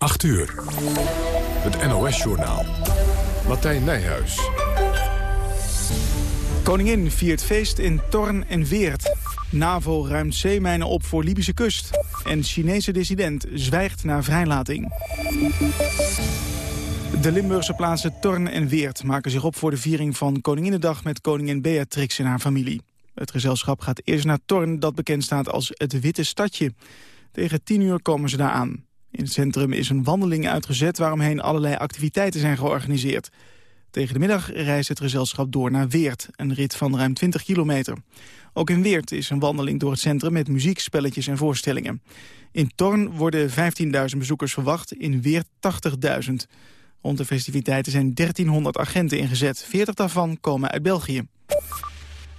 8 uur. Het NOS-journaal. Martijn Nijhuis. Koningin viert feest in Torn en Weert. NAVO ruimt zeemijnen op voor Libische kust. En Chinese dissident zwijgt na vrijlating. De Limburgse plaatsen Torn en Weert maken zich op voor de viering van Koninginnedag met koningin Beatrix en haar familie. Het gezelschap gaat eerst naar Torn, dat bekend staat als het Witte Stadje. Tegen tien uur komen ze daar aan. In het centrum is een wandeling uitgezet waaromheen allerlei activiteiten zijn georganiseerd. Tegen de middag reist het gezelschap door naar Weert, een rit van ruim 20 kilometer. Ook in Weert is een wandeling door het centrum met muziek, spelletjes en voorstellingen. In Torn worden 15.000 bezoekers verwacht, in Weert 80.000. Rond de festiviteiten zijn 1300 agenten ingezet. 40 daarvan komen uit België.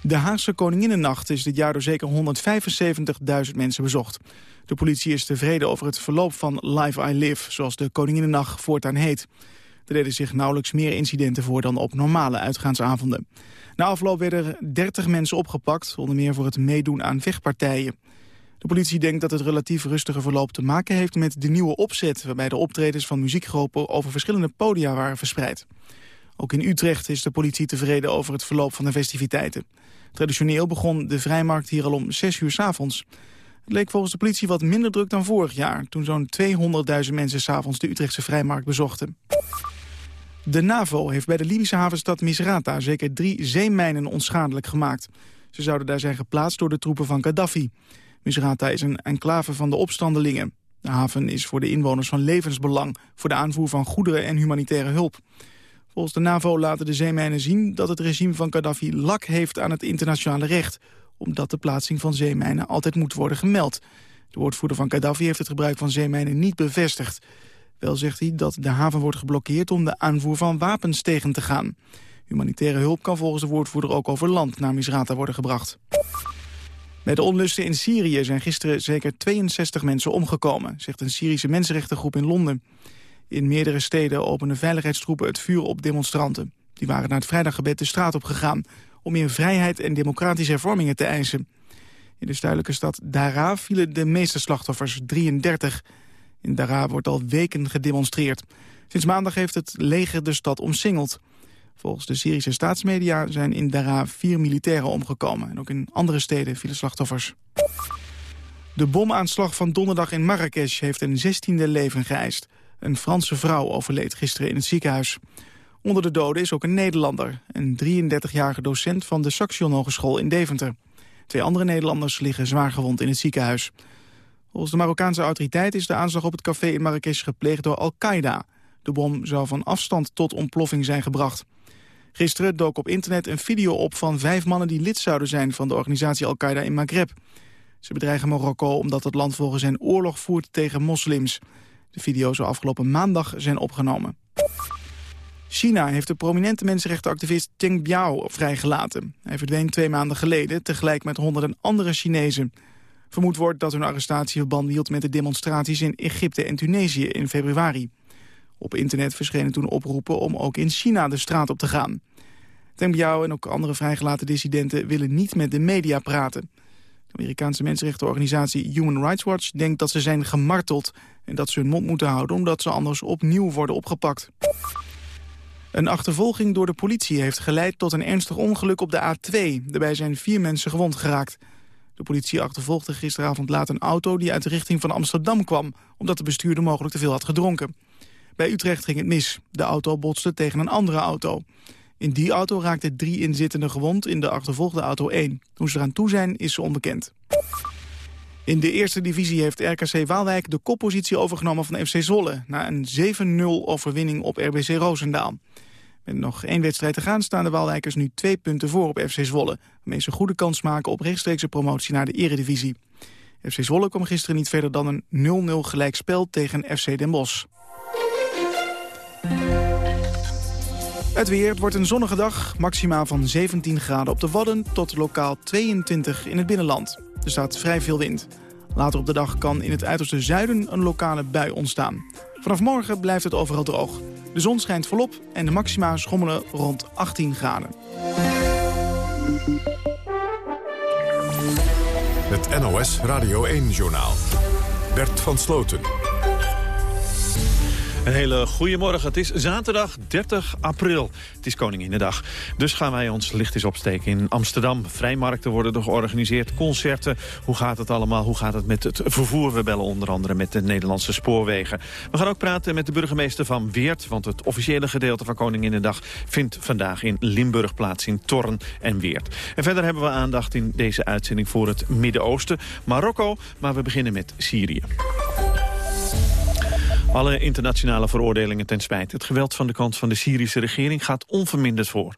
De Haagse Koninginnennacht is dit jaar door zeker 175.000 mensen bezocht. De politie is tevreden over het verloop van Live I Live, zoals de Koninginnennacht voortaan heet. Er deden zich nauwelijks meer incidenten voor dan op normale uitgaansavonden. Na afloop werden er 30 mensen opgepakt, onder meer voor het meedoen aan vechtpartijen. De politie denkt dat het relatief rustige verloop te maken heeft met de nieuwe opzet... waarbij de optredens van muziekgroepen over verschillende podia waren verspreid. Ook in Utrecht is de politie tevreden over het verloop van de festiviteiten. Traditioneel begon de vrijmarkt hier al om 6 uur s avonds. Het leek volgens de politie wat minder druk dan vorig jaar... toen zo'n 200.000 mensen s'avonds de Utrechtse vrijmarkt bezochten. De NAVO heeft bij de Libische havenstad Misrata zeker drie zeemijnen onschadelijk gemaakt. Ze zouden daar zijn geplaatst door de troepen van Gaddafi. Misrata is een enclave van de opstandelingen. De haven is voor de inwoners van levensbelang... voor de aanvoer van goederen en humanitaire hulp. Volgens de NAVO laten de zeemijnen zien dat het regime van Gaddafi lak heeft aan het internationale recht, omdat de plaatsing van zeemijnen altijd moet worden gemeld. De woordvoerder van Gaddafi heeft het gebruik van zeemijnen niet bevestigd. Wel zegt hij dat de haven wordt geblokkeerd om de aanvoer van wapens tegen te gaan. Humanitaire hulp kan volgens de woordvoerder ook over land naar Misrata worden gebracht. Bij de onlusten in Syrië zijn gisteren zeker 62 mensen omgekomen, zegt een Syrische mensenrechtengroep in Londen. In meerdere steden openen veiligheidstroepen het vuur op demonstranten. Die waren naar het vrijdaggebed de straat op gegaan... om meer vrijheid en democratische hervormingen te eisen. In de zuidelijke stad Dara vielen de meeste slachtoffers, 33. In Dara wordt al weken gedemonstreerd. Sinds maandag heeft het leger de stad omsingeld. Volgens de Syrische staatsmedia zijn in Dara vier militairen omgekomen. En ook in andere steden vielen slachtoffers. De bomaanslag van donderdag in Marrakesh heeft een zestiende leven geëist. Een Franse vrouw overleed gisteren in het ziekenhuis. Onder de doden is ook een Nederlander, een 33-jarige docent van de Saxion Hogeschool in Deventer. Twee andere Nederlanders liggen zwaar gewond in het ziekenhuis. Volgens de Marokkaanse autoriteit is de aanslag op het café in Marrakesh gepleegd door Al-Qaeda. De bom zou van afstand tot ontploffing zijn gebracht. Gisteren dook op internet een video op van vijf mannen die lid zouden zijn van de organisatie Al-Qaeda in Maghreb. Ze bedreigen Marokko omdat het land volgens hen oorlog voert tegen moslims. De video zou afgelopen maandag zijn opgenomen. China heeft de prominente mensenrechtenactivist Teng Biao vrijgelaten. Hij verdween twee maanden geleden, tegelijk met honderden andere Chinezen. Vermoed wordt dat hun arrestatie verband hield met de demonstraties in Egypte en Tunesië in februari. Op internet verschenen toen oproepen om ook in China de straat op te gaan. Teng Biao en ook andere vrijgelaten dissidenten willen niet met de media praten. De Amerikaanse mensenrechtenorganisatie Human Rights Watch denkt dat ze zijn gemarteld... en dat ze hun mond moeten houden omdat ze anders opnieuw worden opgepakt. Een achtervolging door de politie heeft geleid tot een ernstig ongeluk op de A2. Daarbij zijn vier mensen gewond geraakt. De politie achtervolgde gisteravond laat een auto die uit de richting van Amsterdam kwam... omdat de bestuurder mogelijk te veel had gedronken. Bij Utrecht ging het mis. De auto botste tegen een andere auto. In die auto raakten drie inzittenden gewond, in de achtervolgde auto één. Hoe ze eraan toe zijn, is onbekend. In de eerste divisie heeft RKC Waalwijk de koppositie overgenomen van FC Zwolle... na een 7-0 overwinning op RBC Roosendaal. Met nog één wedstrijd te gaan staan de Waalwijkers nu twee punten voor op FC Zwolle... waarmee ze goede kans maken op rechtstreekse promotie naar de eredivisie. FC Zwolle kwam gisteren niet verder dan een 0-0 gelijkspel tegen FC Den Bosch. Het weer, wordt een zonnige dag, maximaal van 17 graden op de Wadden... tot lokaal 22 in het binnenland. Er staat vrij veel wind. Later op de dag kan in het uiterste zuiden een lokale bui ontstaan. Vanaf morgen blijft het overal droog. De zon schijnt volop en de maxima schommelen rond 18 graden. Het NOS Radio 1-journaal. Bert van Sloten. Een hele goede morgen. Het is zaterdag 30 april. Het is Koninginnedag. Dus gaan wij ons licht eens opsteken in Amsterdam. Vrijmarkten worden er georganiseerd, concerten. Hoe gaat het allemaal? Hoe gaat het met het vervoer? We bellen onder andere met de Nederlandse spoorwegen. We gaan ook praten met de burgemeester van Weert... want het officiële gedeelte van Koninginnedag vindt vandaag in Limburg plaats... in Torn en Weert. En verder hebben we aandacht in deze uitzending voor het Midden-Oosten, Marokko... maar we beginnen met Syrië. Alle internationale veroordelingen ten spijt. Het geweld van de kant van de Syrische regering gaat onverminderd voor.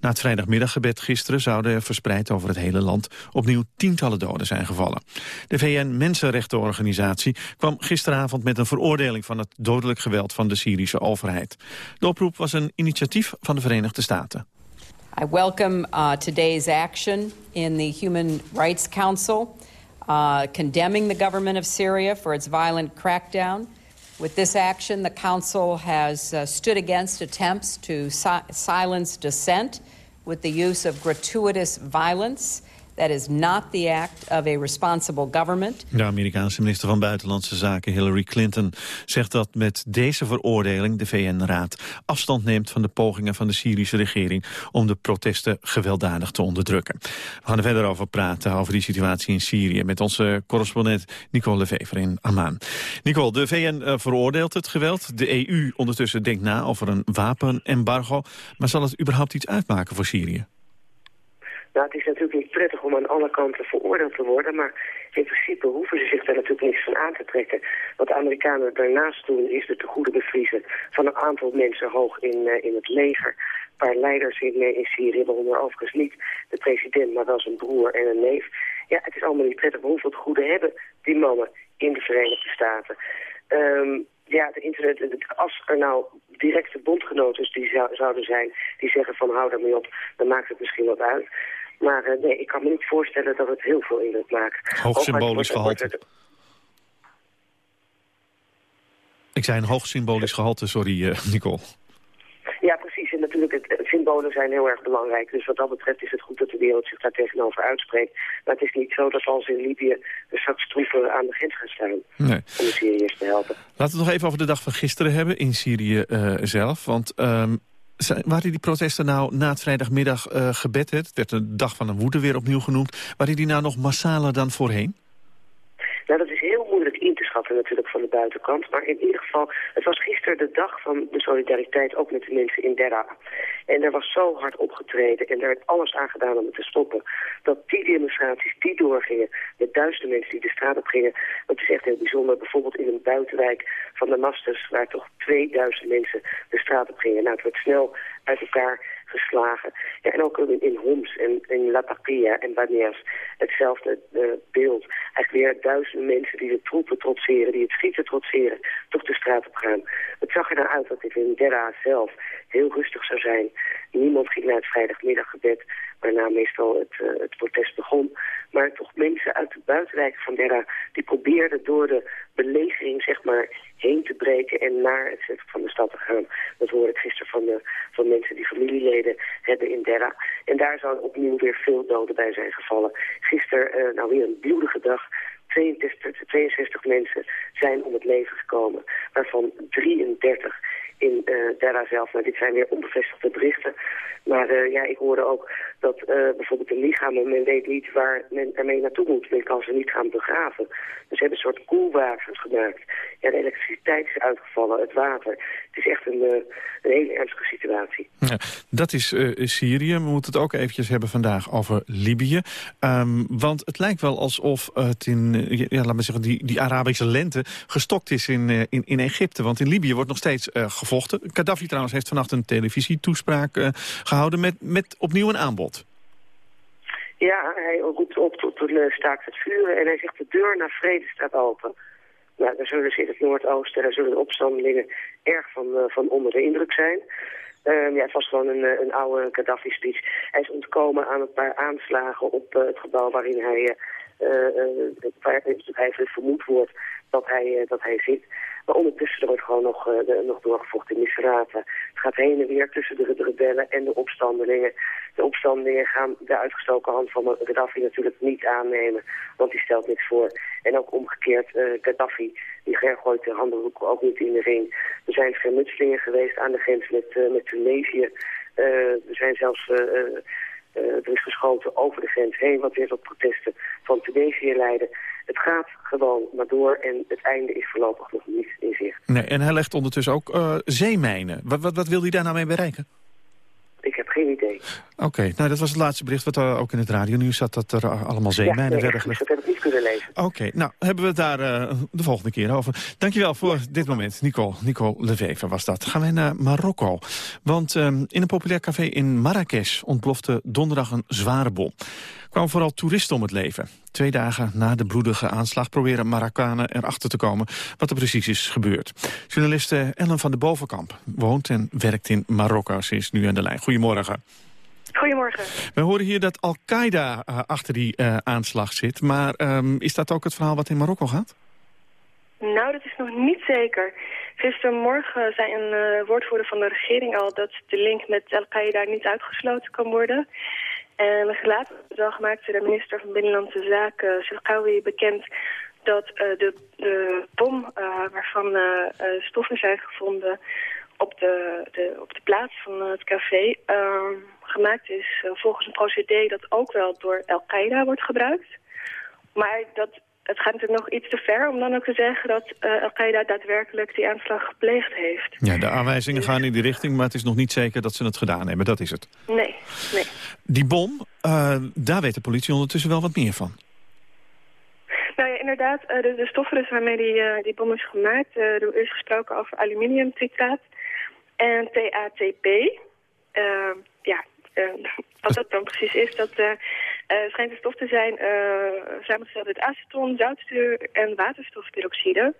Na het vrijdagmiddaggebed gisteren zouden er verspreid over het hele land opnieuw tientallen doden zijn gevallen. De VN-Mensenrechtenorganisatie kwam gisteravond met een veroordeling van het dodelijk geweld van de Syrische overheid. De oproep was een initiatief van de Verenigde Staten. I welcome uh, today's action in the Human Rights Council, uh, condemning the government of Syria for its violent crackdown With this action, the Council has uh, stood against attempts to si silence dissent with the use of gratuitous violence That is not the act of a responsible government. De Amerikaanse minister van Buitenlandse Zaken Hillary Clinton zegt dat met deze veroordeling de VN-raad afstand neemt van de pogingen van de Syrische regering om de protesten gewelddadig te onderdrukken. We gaan er verder over praten, over die situatie in Syrië, met onze correspondent Nicole Levever in Amman. Nicole, de VN uh, veroordeelt het geweld. De EU ondertussen denkt na over een wapenembargo. Maar zal het überhaupt iets uitmaken voor Syrië? Nou, het is natuurlijk niet prettig om aan alle kanten veroordeeld te worden, maar in principe hoeven ze zich daar natuurlijk niks van aan te trekken. Wat de Amerikanen daarnaast doen is de tegoede bevriezen van een aantal mensen hoog in, uh, in het leger. Een paar leiders in, uh, in Syrië, waaronder overigens niet de president, maar wel zijn broer en een neef. Ja, het is allemaal niet prettig, hoeveel goede hebben die mannen in de Verenigde Staten? Um, ja, de internet, als er nou directe bondgenoten die zou, zouden zijn... die zeggen van hou daarmee op, dan maakt het misschien wat uit. Maar uh, nee, ik kan me niet voorstellen dat het heel veel indruk maakt. Hoog symbolisch gehalte. Ik zei een hoog symbolisch gehalte, sorry uh, Nicole. Ja, precies. En natuurlijk, het, symbolen zijn heel erg belangrijk. Dus wat dat betreft is het goed dat de wereld zich daar tegenover uitspreekt. Maar het is niet zo dat als in Libië er straks troepen aan de grens gaan staan... Nee. om de Syriërs te helpen. Laten we het nog even over de dag van gisteren hebben in Syrië uh, zelf. Want um, waren die protesten nou na het vrijdagmiddag uh, gebed? Het werd een dag van een woede weer opnieuw genoemd. Waren die nou nog massaler dan voorheen? Nou, dat is heel moeilijk in te natuurlijk van de buitenkant. Maar in ieder geval, het was gisteren de dag van de solidariteit ook met de mensen in Derra. En er was zo hard opgetreden en er werd alles aan gedaan om het te stoppen. Dat die demonstraties die doorgingen, met duizenden mensen die de straat op gingen. Dat is echt heel bijzonder. Bijvoorbeeld in een buitenwijk van Damascus, waar toch 2000 mensen de straat op gingen. Nou, het werd snel uit elkaar geslagen. Ja, en ook in, in Homs en in Latakia en Banias hetzelfde uh, beeld. Eigenlijk weer duizenden mensen die de troepen trotseren, die het schieten trotseren, toch de straat op gaan. Het zag er nou uit dat dit in Derra zelf heel rustig zou zijn. Niemand ging naar het vrijdagmiddaggebed, waarna meestal het, uh, het protest begon. Maar toch mensen uit de buitenwijken van Derra, die probeerden door de belegering, zeg maar, heen te breken en naar het centrum van de stad te gaan. Dat hoorde ik gisteren van, de, van mensen die familieleden hebben in Derra. En daar zouden opnieuw weer veel doden bij zijn gevallen. Gisteren, uh, nou weer een bloedige dag. 62, 62 mensen zijn om het leven gekomen, waarvan 33 in uh, Derra zelf. Nou, dit zijn weer onbevestigde berichten. Maar uh, ja, ik hoorde ook dat uh, bijvoorbeeld de lichamen, men weet niet waar men ermee naartoe moet. Men kan ze niet gaan begraven. Dus ze hebben een soort koelwagens gemaakt. Ja, de elektriciteit is uitgevallen, het water. Het is echt een, een hele ernstige situatie. Ja, dat is Syrië. We moeten het ook eventjes hebben vandaag over Libië. Um, want het lijkt wel alsof het in, ja, laat maar zeggen, die, die Arabische lente gestokt is in, in, in Egypte. Want in Libië wordt nog steeds gevochten. Gaddafi trouwens heeft vannacht een televisietoespraak gehouden met, met opnieuw een aanbod. Ja, hij roept op tot een staakt het vuren en hij zegt de deur naar vrede staat open. Nou, daar zullen ze in het Noordoosten, daar zullen de opstandelingen erg van, van onder de indruk zijn. Um, ja, het was gewoon een, een oude Gaddafi-speech. Hij is ontkomen aan een paar aanslagen op het gebouw waarin hij, waar hij vermoed wordt dat hij, dat hij zit. Maar ondertussen wordt gewoon nog, uh, nog doorgevochten in Misrata. Het gaat heen en weer tussen de, rebellen en de opstandelingen. De opstandelingen gaan de uitgestoken hand van Gaddafi natuurlijk niet aannemen, want die stelt niks voor. En ook omgekeerd, Gaddafi, die gooit de handdoek ook niet in de ring. Er zijn schermutselingen geweest aan de grens met, met Tunesië. er zijn zelfs... er is geschoten over de grens heen, wat weer tot protesten van Tunesië leiden. Het gaat gewoon maar door en het einde is voorlopig nog niet in zicht. Nee, en hij legt ondertussen ook uh, zeemijnen. Wat, wat, wat wil hij daar nou mee bereiken? Ik heb geen idee. Oké, nou dat was het laatste bericht wat uh, ook in het radionieuws zat... dat er allemaal zeemijnen ja, nee, werden gelegd. dat heb ik niet kunnen lezen. Oké, nou hebben we het daar uh, de volgende keer over. Dankjewel voor ja. dit moment. Nicole, Nicole Levever was dat. Gaan wij naar Marokko. Want um, in een populair café in Marrakesh ontplofte donderdag een zware bom kwamen vooral toeristen om het leven. Twee dagen na de bloedige aanslag proberen Marokkanen erachter te komen wat er precies is gebeurd. Journaliste Ellen van de Bovenkamp woont en werkt in Marokko. Ze is nu aan de lijn. Goedemorgen. Goedemorgen. We horen hier dat Al-Qaeda uh, achter die uh, aanslag zit. Maar um, is dat ook het verhaal wat in Marokko gaat? Nou, dat is nog niet zeker. Gistermorgen zei een uh, woordvoerder van de regering al... dat de link met Al-Qaeda niet uitgesloten kan worden. En later dag maakte de minister van Binnenlandse Zaken, Sirkawi, bekend dat de, de bom waarvan stoffen zijn gevonden op de, de, op de plaats van het café ehm, gemaakt is volgens een procedé dat ook wel door Al-Qaeda wordt gebruikt. Maar dat het gaat natuurlijk nog iets te ver om dan ook te zeggen dat uh, Al-Qaeda daadwerkelijk die aanslag gepleegd heeft. Ja, de aanwijzingen gaan in die richting, maar het is nog niet zeker dat ze het gedaan hebben. Dat is het. Nee, nee. Die bom, uh, daar weet de politie ondertussen wel wat meer van. Nou ja, inderdaad, uh, de, de stoffen dus waarmee die, die bom is gemaakt, er is gesproken over aluminiumnitraat en TATP. ja, wat dat dan precies is, dat uh, schijnt een stof te zijn samengesteld uit aceton, zoutzuur en waterstofperoxide.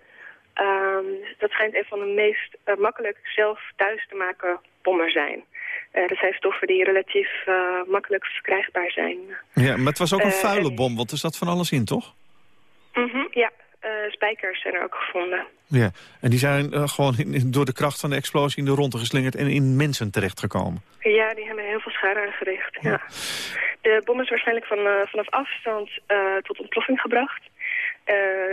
Um, dat schijnt een van de meest makkelijk zelf thuis te maken bommen zijn. dat zijn stoffen die relatief makkelijk verkrijgbaar zijn. Ja, maar het was ook een vuile bom, want er zat van alles in, toch? Mm -hmm, ja, spijkers zijn er ook gevonden. Ja, en die zijn uh, gewoon in, door de kracht van de explosie in de ronde geslingerd en in mensen terechtgekomen. Ja, die hebben heel veel schade aangericht, ja. De bom is waarschijnlijk van, uh, vanaf afstand tot ontploffing gebracht.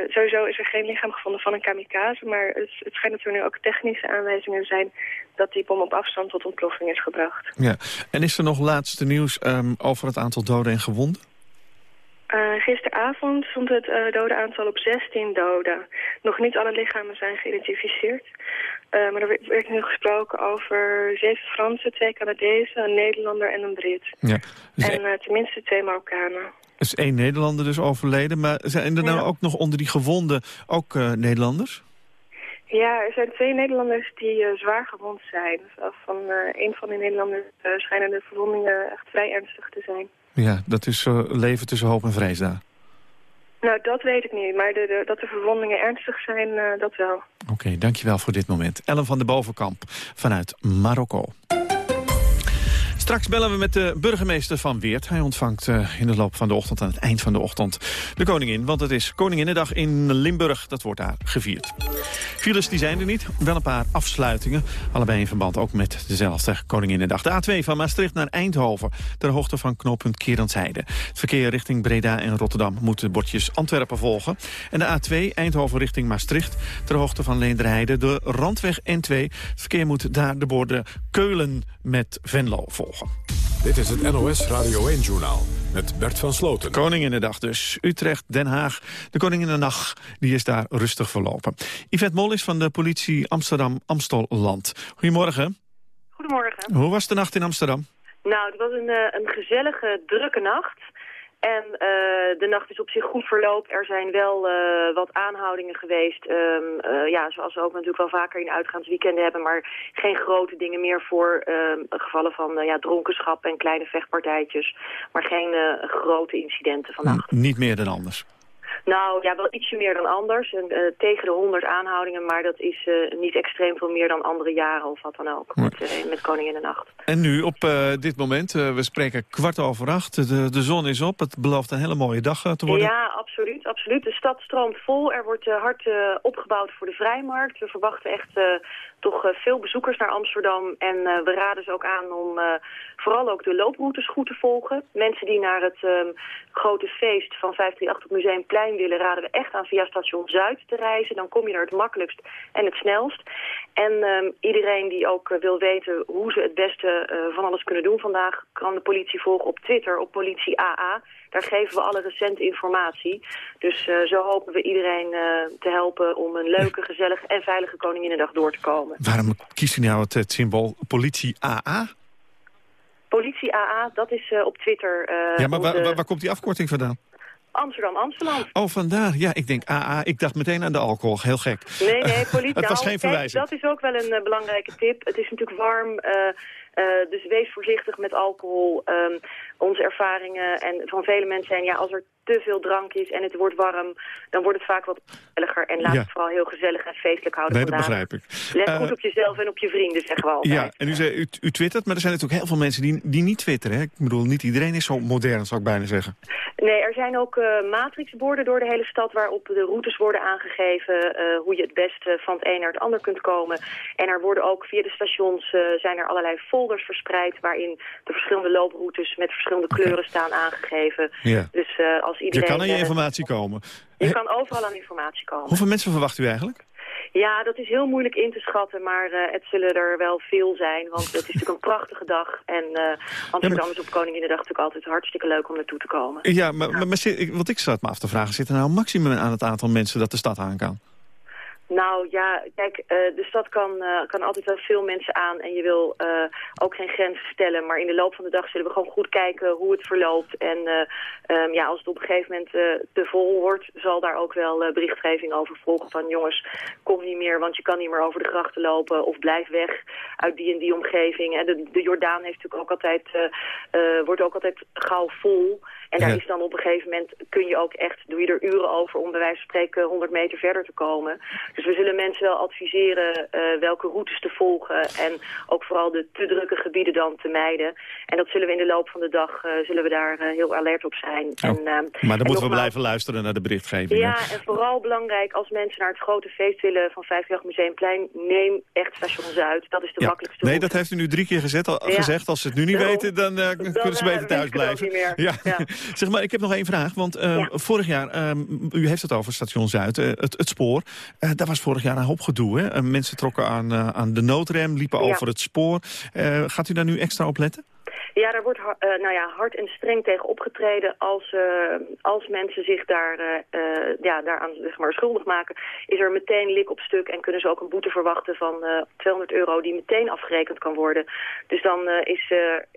sowieso is er geen lichaam gevonden van een kamikaze, maar het, het schijnt dat er nu ook technische aanwijzingen zijn dat die bom op afstand tot ontploffing is gebracht. Ja, en is er nog laatste nieuws um, over het aantal doden en gewonden? Uh, gisteravond stond het uh, dodenaantal op 16 doden. Nog niet alle lichamen zijn geïdentificeerd. Uh, maar er werd nu gesproken over zeven Fransen, twee Canadezen, een Nederlander en een Brit. Ja. Dus en tenminste twee Marokkanen. Er is één Nederlander dus overleden. Maar zijn er nou ook nog onder die gewonden ook Nederlanders? Ja, er zijn twee Nederlanders die zwaar gewond zijn. Van een van die Nederlanders schijnen de verwondingen echt vrij ernstig te zijn. Ja, dat is uh, leven tussen hoop en vrees daar. Nou, dat weet ik niet. Maar de, de, dat de verwondingen ernstig zijn, uh, dat wel. Oké, okay, dankjewel voor dit moment. Ellen van de Bovenkamp vanuit Marokko. Straks bellen we met de burgemeester van Weert. Hij ontvangt uh, in de loop van de ochtend, aan het eind van de ochtend, de koningin. Want het is Koninginnedag in Limburg. Dat wordt daar gevierd. Files die zijn er niet. Wel een paar afsluitingen. Allebei in verband ook met dezelfde Koninginnedag. De A2 van Maastricht naar Eindhoven. Ter hoogte van knooppunt Kerensheide. Het verkeer richting Breda en Rotterdam moet de bordjes Antwerpen volgen. En de A2 Eindhoven richting Maastricht. Ter hoogte van Leenderheide. De Randweg N2. Het verkeer moet daar de borden Keulen met Venlo volgen. Dit is het NOS Radio 1-journaal met Bert van Sloten. Koninginnedag dus. Utrecht, Den Haag. De Koninginnedag die is daar rustig verlopen. Yvette Mol is van de politie Amsterdam-Amstelland. Goedemorgen. Goedemorgen. Hoe was de nacht in Amsterdam? Nou, het was een, eh, een gezellige, drukke nacht. En uh, de nacht is op zich goed verloopt. Er zijn wel uh, wat aanhoudingen geweest. Um, uh, ja, zoals we ook natuurlijk wel vaker in uitgaansweekenden hebben. Maar geen grote dingen meer voor um, gevallen van ja, dronkenschap en kleine vechtpartijtjes. Maar geen grote incidenten vannacht. Niet meer dan anders. Nou, ja, wel ietsje meer dan anders. En, uh, tegen de 100 aanhoudingen, maar dat is uh, niet extreem veel meer dan andere jaren of wat dan ook. Met, uh, met Koning in de Nacht. En nu, op dit moment, we spreken kwart over acht. De, de zon is op, het belooft een hele mooie dag te worden. Ja, absoluut, absoluut. De stad stroomt vol. Er wordt hard opgebouwd voor de vrijmarkt. We verwachten echt toch veel bezoekers naar Amsterdam. En we raden ze ook aan om vooral ook de looproutes goed te volgen. Mensen die naar het um, grote feest van 538 op Museumplein willen, raden we echt aan via station Zuid te reizen. Dan kom je er het makkelijkst en het snelst. En um, iedereen die ook wil weten hoe ze het beste van alles kunnen doen vandaag... kan de politie volgen op Twitter, op politie AA. Daar geven we alle recente informatie. Dus uh, zo hopen we iedereen te helpen om een leuke, gezellige en veilige Koninginnedag door te komen. Waarom kiest u nou het, het symbool politie AA? Politie AA, dat is op Twitter... ja, maar waar, waar, waar komt die afkorting vandaan? Amsterdam, Amsterdam. Oh, vandaar. Ja, ik denk AA. Ik dacht meteen aan de alcohol. Heel gek. Nee, nee, politie. het was geen verwijzing. dat is ook wel een uh, belangrijke tip. Het is natuurlijk warm, uh, uh, dus wees voorzichtig met alcohol. Um, onze ervaringen en van vele mensen zijn... ja, als er te veel drank is en het wordt warm... dan wordt het vaak wat gezelliger. En laat het vooral heel gezellig en feestelijk houden Nee, vandaag. dat begrijp ik. Let Uh, goed op jezelf en op je vrienden, zeggen we altijd. Ja, en u zei, u, u twittert, maar er zijn natuurlijk heel veel mensen die, die niet twitteren. Hè? Ik bedoel, niet iedereen is zo modern, zou ik bijna zeggen. Nee, er zijn ook uh, matrixborden door de hele stad... waarop de routes worden aangegeven... Uh, hoe je het beste van het een naar het ander kunt komen. En er worden ook via de stations zijn er allerlei folders verspreid... waarin de verschillende looproutes met verschillende kleuren okay. staan aangegeven. Ja. Dus uh, als iedereen... Je kan aan je informatie komen. Je kan overal aan informatie komen. Hoeveel mensen verwacht u eigenlijk? Ja, dat is heel moeilijk in te schatten, maar uh, het zullen er wel veel zijn. Want het is natuurlijk een prachtige dag. En uh, Amsterdam ja, maar... is op Koninginnedag natuurlijk altijd hartstikke leuk om naartoe te komen. Ja, maar, ja. maar, maar wat ik zat me af te vragen, zit er nou een maximum aan het aantal mensen dat de stad aan kan? Nou ja, kijk, uh, de stad kan, uh, kan altijd wel veel mensen aan en je wil uh, ook geen grenzen stellen. Maar in de loop van de dag zullen we gewoon goed kijken hoe het verloopt. En um, ja, als het op een gegeven moment te vol wordt, zal daar ook wel berichtgeving over volgen. Van jongens, kom niet meer, want je kan niet meer over de grachten lopen. Of blijf weg uit die en die omgeving. En de, de Jordaan heeft natuurlijk ook altijd, wordt ook altijd gauw vol. En daar ja. is dan op een gegeven moment, kun je ook echt, doe je er uren over om bij wijze van spreken 100 meter verder te komen. Dus we zullen mensen wel adviseren uh, welke routes te volgen en ook vooral de te drukke gebieden dan te mijden. En dat zullen we in de loop van de dag, uh, zullen we daar uh, heel alert op zijn. Oh. En, maar dan moeten we blijven luisteren naar de berichtgeving. Ja, en vooral belangrijk als mensen naar het grote feest willen van 50 Museumplein, neem echt station Zuid. Dat is de ja. makkelijkste Nee, route. dat heeft u nu drie keer gezet, al, ja. gezegd. Als ze het nu niet dan, weten, dan, dan kunnen ze beter thuis blijven. Ja. Zeg maar, ik heb nog één vraag. Want ja. vorig jaar, um, u heeft het over station Zuid, uh, het, het, spoor. Uh, daar was vorig jaar een hoop gedoe. Hè? mensen trokken aan, aan de noodrem, liepen ja. over het spoor. gaat u daar nu extra op letten? Ja, daar wordt uh, nou ja, hard en streng tegen opgetreden. Als, uh, als mensen zich daar, uh, ja, daaraan zeg maar, schuldig maken, is er meteen lik op stuk en kunnen ze ook een boete verwachten van 200 euro die meteen afgerekend kan worden. Dus dan is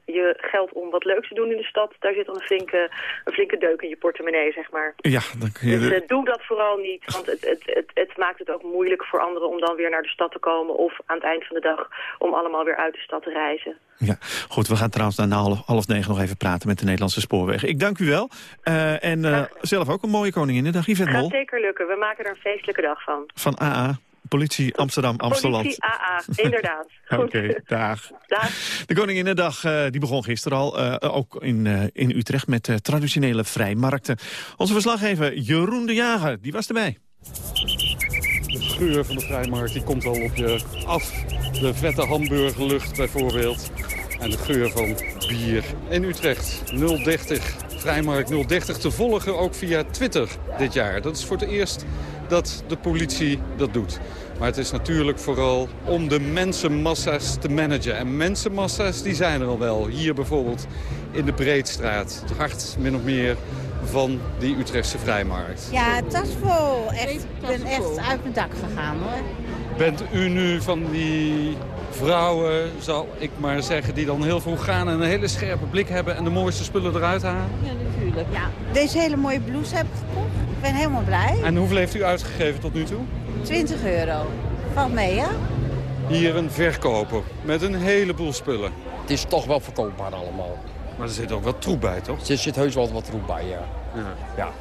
je geld om wat leuks te doen in de stad, daar zit dan een flinke, een flinke deuk in je portemonnee, zeg maar. Ja, dan kun je... Dus doe dat vooral niet, want het, het, het, het maakt het ook moeilijk voor anderen om dan weer naar de stad te komen of aan het eind van de dag om allemaal weer uit de stad te reizen. Ja, goed. We gaan trouwens na half, half negen nog even praten met de Nederlandse spoorwegen. Ik dank u wel. Uh, en uh, ja. zelf ook een mooie Koninginnedag. Yvette Mol. Gaat zeker lukken. We maken er een feestelijke dag van. Van AA. Politie Amsterdam, Amsterdam. Politie AA, inderdaad. Oké, okay, dag. dag. De Koninginnedag uh, die begon gisteren al, uh, ook in, uh, in Utrecht met traditionele vrijmarkten. Onze verslaggever Jeroen de Jager, die was erbij. De geur van de vrijmarkt die komt al op je af. De vette hamburgerlucht bijvoorbeeld. En de geur van bier. In Utrecht 030, vrijmarkt 030 te volgen ook via Twitter dit jaar. Dat is voor het eerst dat de politie dat doet. Maar het is natuurlijk vooral om de mensenmassa's te managen. En mensenmassa's die zijn er al wel. Hier bijvoorbeeld in de Breedstraat. Het hart min of meer van die Utrechtse vrijmarkt. Ja, het was vol. Echt, ik ben echt uit mijn dak gegaan hoor. Bent u nu van die vrouwen, zal ik maar zeggen, die dan heel vroeg gaan en een hele scherpe blik hebben en de mooiste spullen eruit halen? Ja, natuurlijk. Ja, deze hele mooie blouse heb ik gekocht. Ik ben helemaal blij. En hoeveel heeft u uitgegeven tot nu toe? 20 euro. Valt mee, ja? Hier een verkoper met een heleboel spullen. Het is toch wel verkoopbaar allemaal. Maar er zit ook wat troep bij, toch? Er zit heus wel wat troep bij, ja. ja. ja.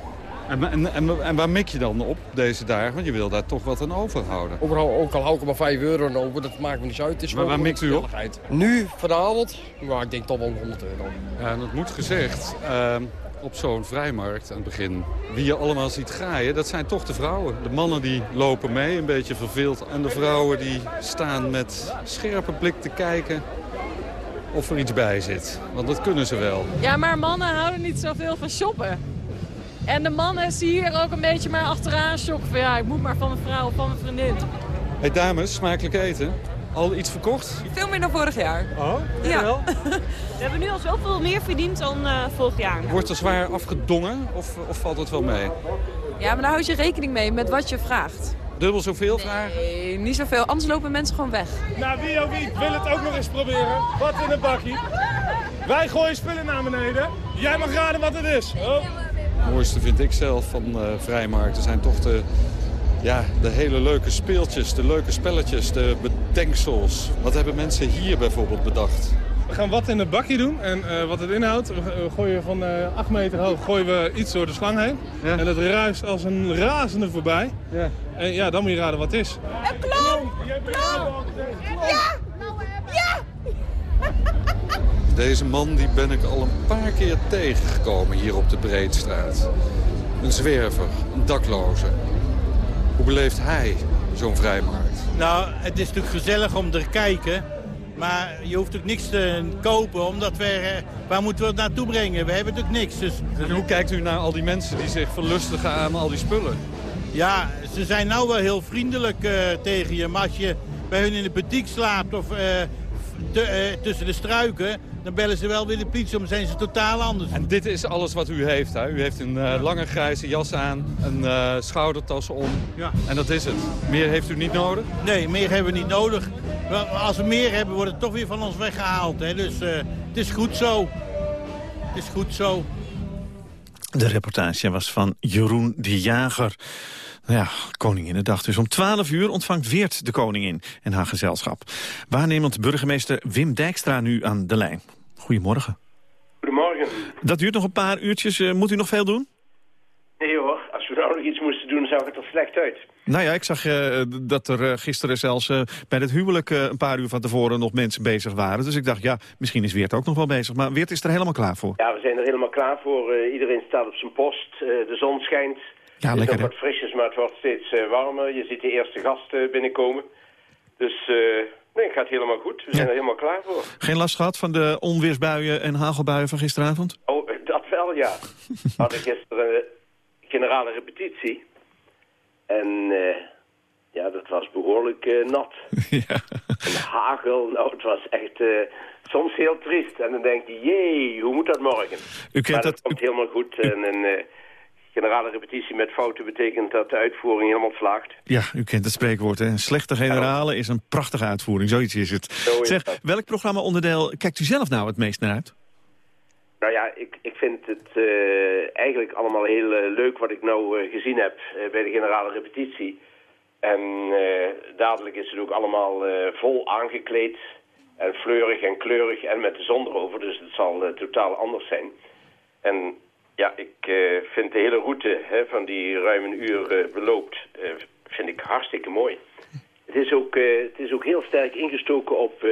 En, en, en, en, waar mik je dan op deze dagen? Want je wil daar toch wat aan overhouden. Overal, ook al hou ik er maar 5 euro over, dat maakt me niet uit. Het is maar waar mikt u op? Nu, vanavond, maar ik denk toch wel 100 euro. Ja, en dat moet gezegd, uh, op zo'n vrijmarkt aan het begin... wie je allemaal ziet graaien, dat zijn toch de vrouwen. De mannen die lopen mee, een beetje verveeld. En de vrouwen die staan met scherpe blik te kijken of er iets bij zit. Want dat kunnen ze wel. Ja, maar mannen houden niet zoveel van shoppen. En de mannen zie je hier ook een beetje maar achteraan shocken van ja, ik moet maar van mijn vrouw of van mijn vriendin. Hey dames, smakelijk eten. Al iets verkocht? Veel meer dan vorig jaar. Oh, Ja. wel? We hebben nu al zoveel meer verdiend dan eh, vorig jaar. Wordt er zwaar afgedongen of, of valt het wel mee? Ja, maar daar houd je rekening mee met wat je vraagt. Dubbel zoveel vragen? Nee, niet zoveel. Anders lopen mensen gewoon weg. Nou, wie ook wie wil het ook nog eens proberen. Wat in een bakkie. Wij gooien spullen naar beneden. Jij mag raden wat het is. Oh. Het mooiste vind ik zelf van eh vrijmarkten zijn toch de, ja, de hele leuke speeltjes, de leuke spelletjes, de bedenksels. Wat hebben mensen hier bijvoorbeeld bedacht? We gaan wat in een bakje doen en eh, wat het inhoudt. We gooien van eh 8 meter hoog gooien we iets door de slang heen. En het ruist als een razende voorbij. Ja. En ja, dan moet je raden wat het is. Een klomp! Klomp! Ja! Ja! Deze man die ben ik al een paar keer tegengekomen hier op de Breedstraat. Een zwerver, een dakloze. Hoe beleeft hij zo'n vrijmarkt? Nou, het is natuurlijk gezellig om te kijken. Maar je hoeft ook niks te kopen, omdat we... eh, Waar moeten we het naartoe brengen? We hebben natuurlijk niks. Dus... En hoe kijkt u naar al die mensen die zich verlustigen aan al die spullen? Ja, ze zijn nou wel heel vriendelijk eh, tegen je. Maar als je bij hun in de boutique slaapt of te- eh, tussen de struiken... dan bellen ze wel weer de politie om, zijn ze totaal anders. En dit is alles wat u heeft, hè? U heeft een eh, lange grijze jas aan, een eh, schoudertas om. Ja. En dat is het. Meer heeft u niet nodig? Nee, meer hebben we niet nodig. Als we meer hebben, wordt het toch weer van ons weggehaald. Hè? Dus eh, het is goed zo. Het is goed zo. De reportage was van Jeroen de Jager. Nou Ja, Koninginnedag. Dus om 12 uur ontvangt Weert de koningin en haar gezelschap. Waarnemend burgemeester Wim Dijkstra nu aan de lijn. Goedemorgen. Goedemorgen. Dat duurt nog een paar uurtjes. Eh, moet u nog veel doen? Nee hoor, als we nou nog iets moesten doen, zag het er slecht uit. Nou ja, ik zag eh, dat er eh, gisteren zelfs bij het huwelijk een paar uur van tevoren nog mensen bezig waren. Dus ik dacht, ja, misschien is Weert ook nog wel bezig. Maar Weert is er helemaal klaar voor. Ja, we zijn er helemaal klaar voor. Iedereen staat op zijn post. De zon schijnt. Ja, het is lekker, nog wat frisjes, maar het wordt steeds warmer. Je ziet de eerste gasten binnenkomen. Dus nee, het gaat helemaal goed. We zijn er helemaal klaar voor. Geen last gehad van de onweersbuien en hagelbuien van gisteravond? Oh, dat wel, ja. We hadden gisteren een generale repetitie. En eh, ja, dat was behoorlijk eh, nat. En hagel, nou, het was echt eh, soms heel triest. En dan denk je, jee, hoe moet dat morgen? U kent maar dat- dat komt helemaal goed. En eh, generale repetitie met fouten betekent dat de uitvoering helemaal slaagt. Ja, u kent het spreekwoord. Hè? Een slechte generale is een prachtige uitvoering. Zoiets is het. Zo is zeg, dat. welk programma-onderdeel kijkt u zelf nou het meest naar uit? Nou ja, ik, ik vind het eh, eigenlijk allemaal heel eh, leuk wat ik nou eh, gezien heb bij de generale repetitie. En dadelijk is het ook allemaal vol aangekleed en fleurig en kleurig en met de zon erover. Dus het zal totaal anders zijn. En ja, ik eh, vind de hele route hè, van die ruim een uur eh, beloopt, eh, vind ik hartstikke mooi. Het is ook, het is ook heel sterk ingestoken op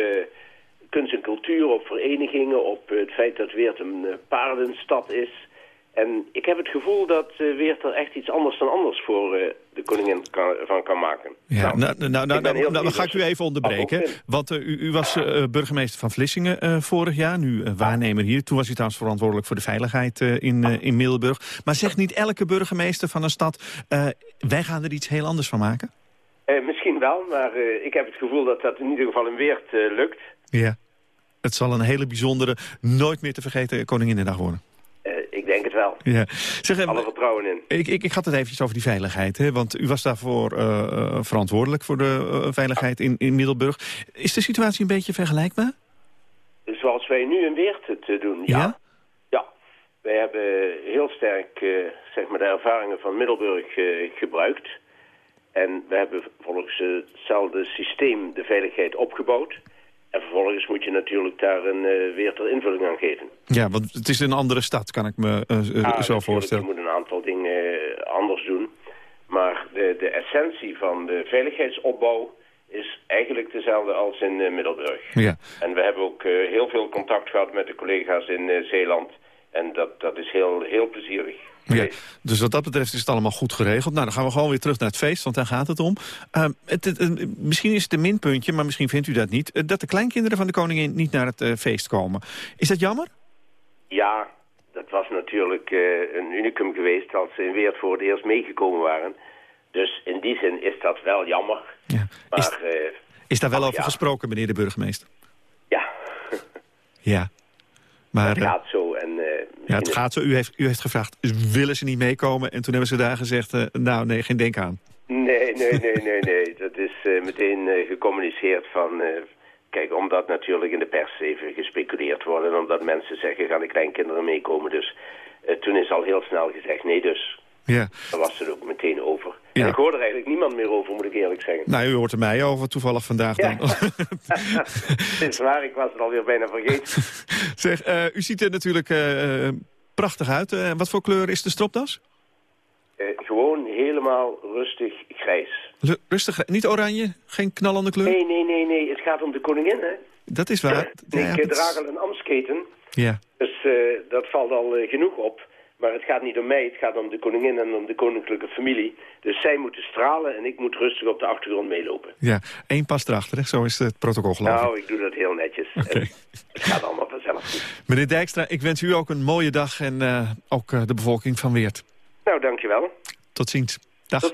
kunst en cultuur, op verenigingen, op het feit dat Weert een paardenstad is. En ik heb het gevoel dat eh, Weert er echt iets anders dan anders voor eh, de koningin kan, van kan maken. Ja, nou, nou, nou, nou, nou, dan ga ik u of- even onderbreken. Want eh, u, u was eh, burgemeester van Vlissingen vorig jaar, nu waarnemer hier. Toen was u trouwens verantwoordelijk voor de veiligheid in, in Middelburg. Maar zegt niet elke burgemeester van een stad, wij gaan er iets heel anders van maken? Misschien wel, maar ik heb het gevoel dat dat in ieder geval in Weert lukt. Ja. Het zal een hele bijzondere, nooit meer te vergeten Koninginnedag worden. Eh, ik denk het wel. Ja. Zeg, eh, Alle vertrouwen in. Ik, ik, ik had het eventjes over die veiligheid. Hè? Want u was daarvoor eh, eh, verantwoordelijk voor de eh, veiligheid in, in Middelburg. Is de situatie een beetje vergelijkbaar? Zoals wij nu in Weert het eh, doen, ja. Ja? Ja. Wij hebben heel sterk eh, zeg maar de ervaringen van Middelburg eh, gebruikt. En we hebben volgens hetzelfde systeem de veiligheid opgebouwd. En vervolgens moet je natuurlijk daar een eh Weerter invulling aan geven. Ja, want het is een andere stad, kan ik me eh, eh, Ah, zo voorstellen. Je moet een aantal dingen anders doen. Maar de, de essentie van de veiligheidsopbouw is eigenlijk dezelfde als in Middelburg. Ja. En we hebben ook heel veel contact gehad met de collega's in Zeeland. En dat, dat is heel, heel plezierig. Ja, dus wat dat betreft is het allemaal goed geregeld. Nou, dan gaan we gewoon weer terug naar het feest, want daar gaat het om. Ehm, het, het- misschien is het een minpuntje, maar misschien vindt u dat niet... eh, dat de kleinkinderen van de koningin niet naar het eh, feest komen. Is dat jammer? Ja, dat was natuurlijk eh, een unicum geweest als ze in Weert voor het eerst meegekomen waren. Dus in die zin is dat wel jammer. Ja. Maar, Is, is daar wel over ja. gesproken, meneer de burgemeester? Ja. Ja. Maar het eh, gaat zo. En, eh, ja, het gaat zo. U heeft, u heeft gevraagd, willen ze niet meekomen? En toen hebben ze daar gezegd, eh, nou nee, geen denk aan. Nee, nee, nee, nee, nee. Dat is meteen gecommuniceerd van... kijk, omdat natuurlijk in de pers even gespeculeerd wordt... en omdat mensen zeggen, gaan de kleinkinderen meekomen. Dus toen is al heel snel gezegd, nee dus. Ja. Dan was het ook meteen over. Ja. En ik hoor er eigenlijk niemand meer over, moet ik eerlijk zeggen. Nou, u hoort er mij over toevallig vandaag dan. Is waar, ik was het alweer bijna vergeten. zeg, eh, u ziet er natuurlijk eh, eh, prachtig uit. Eh, wat voor kleur is de stropdas? Gewoon helemaal rustig grijs. Rustig, eh, niet oranje, geen knallende kleur? Nee, nee, nee, nee. Het gaat om de koningin, hè? Dat is waar. Ik Ja, het- draag al een ambtsketen. Ja. Dus dat valt al genoeg op. Maar het gaat niet om mij, het gaat om de koningin en om de koninklijke familie. Dus zij moeten stralen en ik moet rustig op de achtergrond meelopen. Ja, één pas erachter, hè? zo is het protocol geloof ik. Nou, ik doe dat heel netjes. Het gaat allemaal vanzelf goed. Meneer Dijkstra, ik wens u ook een mooie dag en eh, ook eh, de bevolking van Weert. Nou, dankjewel. Tot ziens. Dag.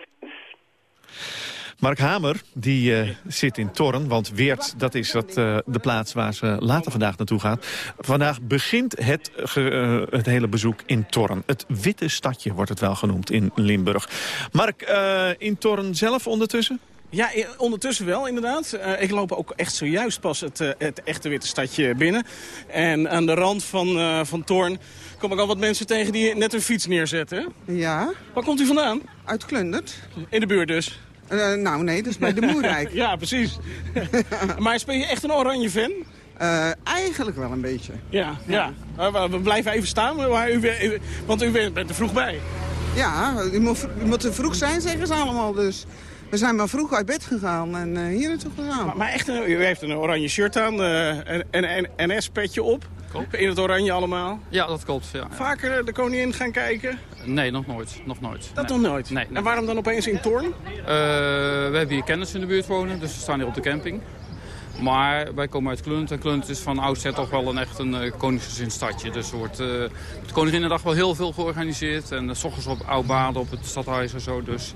Mark Hamer, die eh, zit in Torren, want Weert, dat is dat, eh, de plaats waar ze later vandaag naartoe gaat. Vandaag begint het, eh, het hele bezoek in Torren. Het witte stadje wordt het wel genoemd in Limburg. Mark, eh, in Torren zelf ondertussen? Ja, ondertussen wel, inderdaad. Eh, ik loop ook echt zojuist pas het, het echte witte stadje binnen. En aan de rand van, eh van Toorn kom ik al wat mensen tegen die net een fiets neerzetten. Ja. Waar komt u vandaan? Uit Klundert. In de buurt dus? Eh, nou nee, dat is bij de Moerrijk. ja, precies. maar speel je echt een oranje fan? Eh, eigenlijk wel een beetje. Ja, ja. We- blijven even staan, want u bent er vroeg bij. Ja, u moet, u moet er vroeg zijn, zeggen ze allemaal. Dus we zijn maar vroeg uit bed gegaan en eh, hier naartoe gegaan. Maar, maar echt, een, u heeft een oranje shirt aan, eh, en een een NS-petje op. In het oranje allemaal. Ja, dat klopt. Ja. Vaker de koningin gaan kijken? Nee, nog nooit. Nog nooit. Dat nee. nog nooit? Nee. En waarom dan opeens in Toorn? Eh, we hebben hier kennis in de buurt wonen, dus we staan hier op de camping. Maar wij komen uit Klunt en Klunt is van oudsher toch wel een echt een uh, koningsgezinsstadje. Dus er wordt uh, de Koninginnedag wel heel veel georganiseerd. En s ochtends op oud baden op het stadhuis en zo. Dus,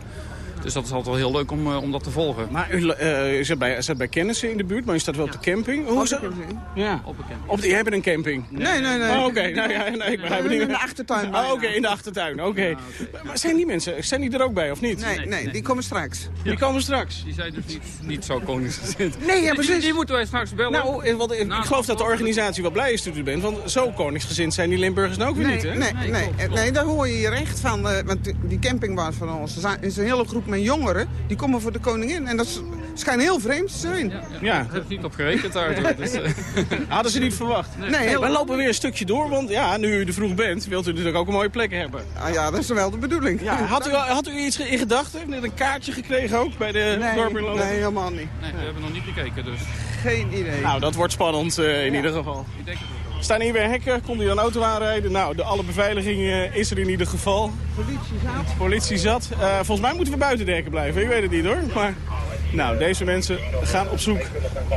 dus dat is altijd wel heel leuk om, uh, om dat te volgen. Maar u, uh, zit, bij, zit bij kennissen in de buurt, maar u staat wel op de camping. Hoe Op de camping. Ja. Op een camping. Op de, jij hebt een camping? Nee, nee, nee. Oh, Oké, nou ja, nee, ik begrijp het niet. In de achtertuin. Oh, Oké, in de achtertuin, oké. Okay. Maar zijn die mensen, zijn die er ook bij of niet? Nee, nee, nee. die komen straks. Die komen straks? Die zijn dus niet, niet zo koningsgezind. Nee, ja, precies. Die, die, moeten wij straks bellen. Nou, want ik, ik geloof dat de organisatie wel blij is dat u bent, want zo koningsgezind zijn die Limburgers nou ook weer nee, niet, hè? Nee, nee, nee, nee, nee, daar hoor je hier echt van. Want die campingbaas van ons, er is een hele groep jongeren, die komen voor de koningin. En dat is, schijnt heel vreemd te zijn. Ja, ja, heb ik niet op gerekend daar. Dus, uh... Hadden ze niet verwacht? Nee, nee hey, we lopen weer een stukje door, want ja, nu u er vroeg bent, wilt u natuurlijk ook een mooie plek hebben. Ah, ja, dat is wel de bedoeling. Ja, had, u, had u iets in gedachten? Net een kaartje gekregen ook bij de nee? Nee, helemaal niet. Nee, we hebben nog niet gekeken, dus... Geen idee. Nou, dat wordt spannend uh, in ja. ieder geval. Ik denk het ook. Staan hier weer hekken, komt hier een auto aanrijden. Nou, de, alle beveiliging uh, is er in ieder geval. Politie zat. Politie zat. Uh, volgens mij moeten we buiten de hekken blijven, ik weet het niet hoor. Maar nou, deze mensen gaan op zoek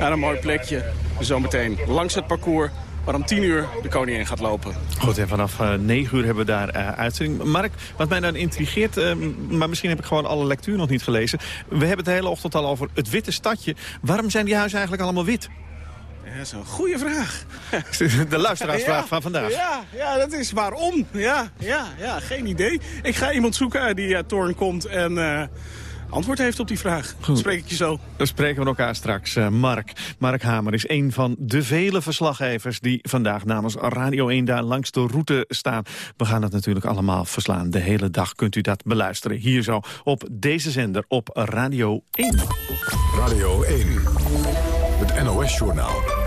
naar een mooi plekje. Zometeen langs het parcours waar om 10 uur de koningin gaat lopen. Goed, en vanaf uh, 9 uur hebben we daar uh, uitzending. Mark, wat mij dan intrigeert, uh, maar misschien heb ik gewoon alle lectuur nog niet gelezen. We hebben het de hele ochtend al over het witte stadje. Waarom zijn die huizen eigenlijk allemaal wit? Ja, dat is een goede vraag. De luisteraarsvraag ja, van vandaag. Ja, ja, dat is waarom. Ja, ja, ja, geen idee. Ik ga iemand zoeken die uit Toorn komt en uh, antwoord heeft op die vraag. Goed. Spreek ik je zo. Dan spreken we elkaar straks. Uh, Mark. Mark Hamer is een van de vele verslaggevers... die vandaag namens Radio 1 daar langs de route staan. We gaan het natuurlijk allemaal verslaan. De hele dag kunt u dat beluisteren. Hier zo op deze zender op Radio 1. Radio 1. Het NOS-journaal.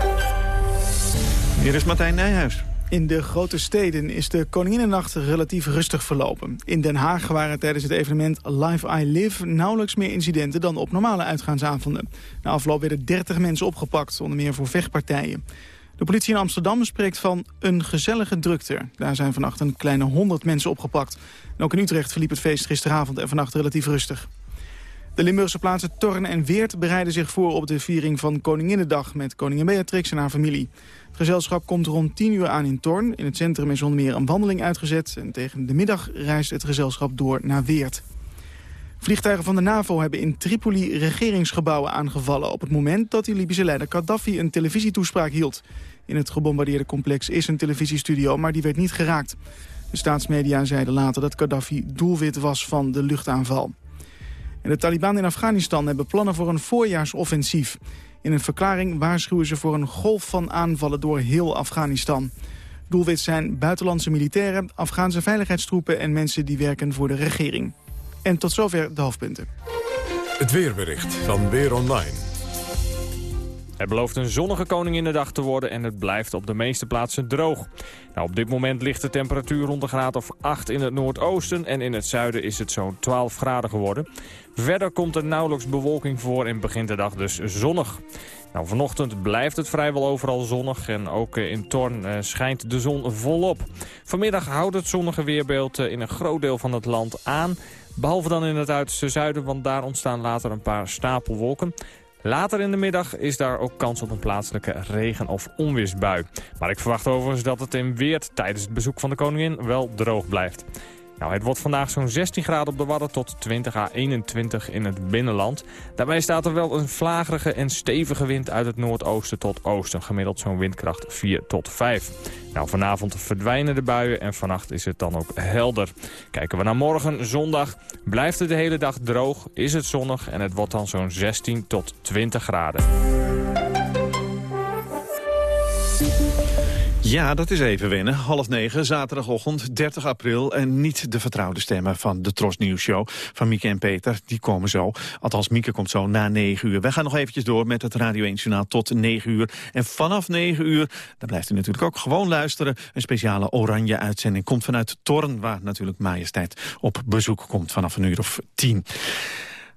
Hier is Martijn Nijhuis. In de grote steden is de Koninginnennacht relatief rustig verlopen. In Den Haag waren tijdens het evenement Live I Live nauwelijks meer incidenten dan op normale uitgaansavonden. Na afloop werden 30 mensen opgepakt, onder meer voor vechtpartijen. De politie in Amsterdam spreekt van een gezellige drukte. Daar zijn vannacht een kleine 100 mensen opgepakt. En ook in Utrecht verliep het feest gisteravond en vannacht relatief rustig. De Limburgse plaatsen Torn en Weert bereiden zich voor op de viering van Koninginnedag met koningin Beatrix en haar familie. Gezelschap komt rond 10 uur aan in Torn. In het centrum is onder meer een wandeling uitgezet en tegen de middag reist het gezelschap door naar Weert. Vliegtuigen van de NAVO hebben in Tripoli regeringsgebouwen aangevallen... op het moment dat die Libische leider Gaddafi een televisietoespraak hield. In het gebombardeerde complex is een televisiestudio, maar die werd niet geraakt. De staatsmedia zeiden later dat Gaddafi doelwit was van de luchtaanval. En de Taliban in Afghanistan hebben plannen voor een voorjaarsoffensief. In een verklaring waarschuwen ze voor een golf van aanvallen door heel Afghanistan. Doelwit zijn buitenlandse militairen, Afghaanse veiligheidstroepen... en mensen die werken voor de regering. En tot zover de hoofdpunten. Het weerbericht van Weer Online. Het belooft een zonnige Koninginnedag te worden en het blijft op de meeste plaatsen droog. Nou, op dit moment ligt de temperatuur rond de graad of 8 in het noordoosten... en in het zuiden is het zo'n 12 graden geworden. Verder komt er nauwelijks bewolking voor en begint de dag dus zonnig. Nou, vanochtend blijft het vrijwel overal zonnig en ook in Torn eh, schijnt de zon volop. Vanmiddag houdt het zonnige weerbeeld eh, in een groot deel van het land aan... Behalve dan in het uiterste zuiden, want daar ontstaan later een paar stapelwolken. Later in de middag is daar ook kans op een plaatselijke regen- of onweersbui. Maar ik verwacht overigens dat het in Weert tijdens het bezoek van de koningin wel droog blijft. Nou, het wordt vandaag zo'n 16 graden op de Wadden tot 20 à 21 in het binnenland. Daarbij staat er wel een vlagerige en stevige wind uit het noordoosten tot oosten. Gemiddeld zo'n windkracht 4 tot 5. Nou, vanavond verdwijnen de buien en vannacht is het dan ook helder. Kijken we naar morgen, zondag, blijft het de hele dag droog, is het zonnig... en het wordt dan zo'n 16 tot 20 graden. Ja, dat is even wennen. Half negen, zaterdagochtend, 30 april. En niet de vertrouwde stemmen van de Tros Nieuws Show van Mieke en Peter. Die komen zo. Althans, Mieke komt zo na 9 uur. Wij gaan nog eventjes door met het Radio 1 Journaal tot 9 uur. En vanaf 9 uur, dan blijft u natuurlijk ook gewoon luisteren. Een speciale oranje uitzending komt vanuit Torn, waar natuurlijk Majesteit op bezoek komt vanaf een uur of 10.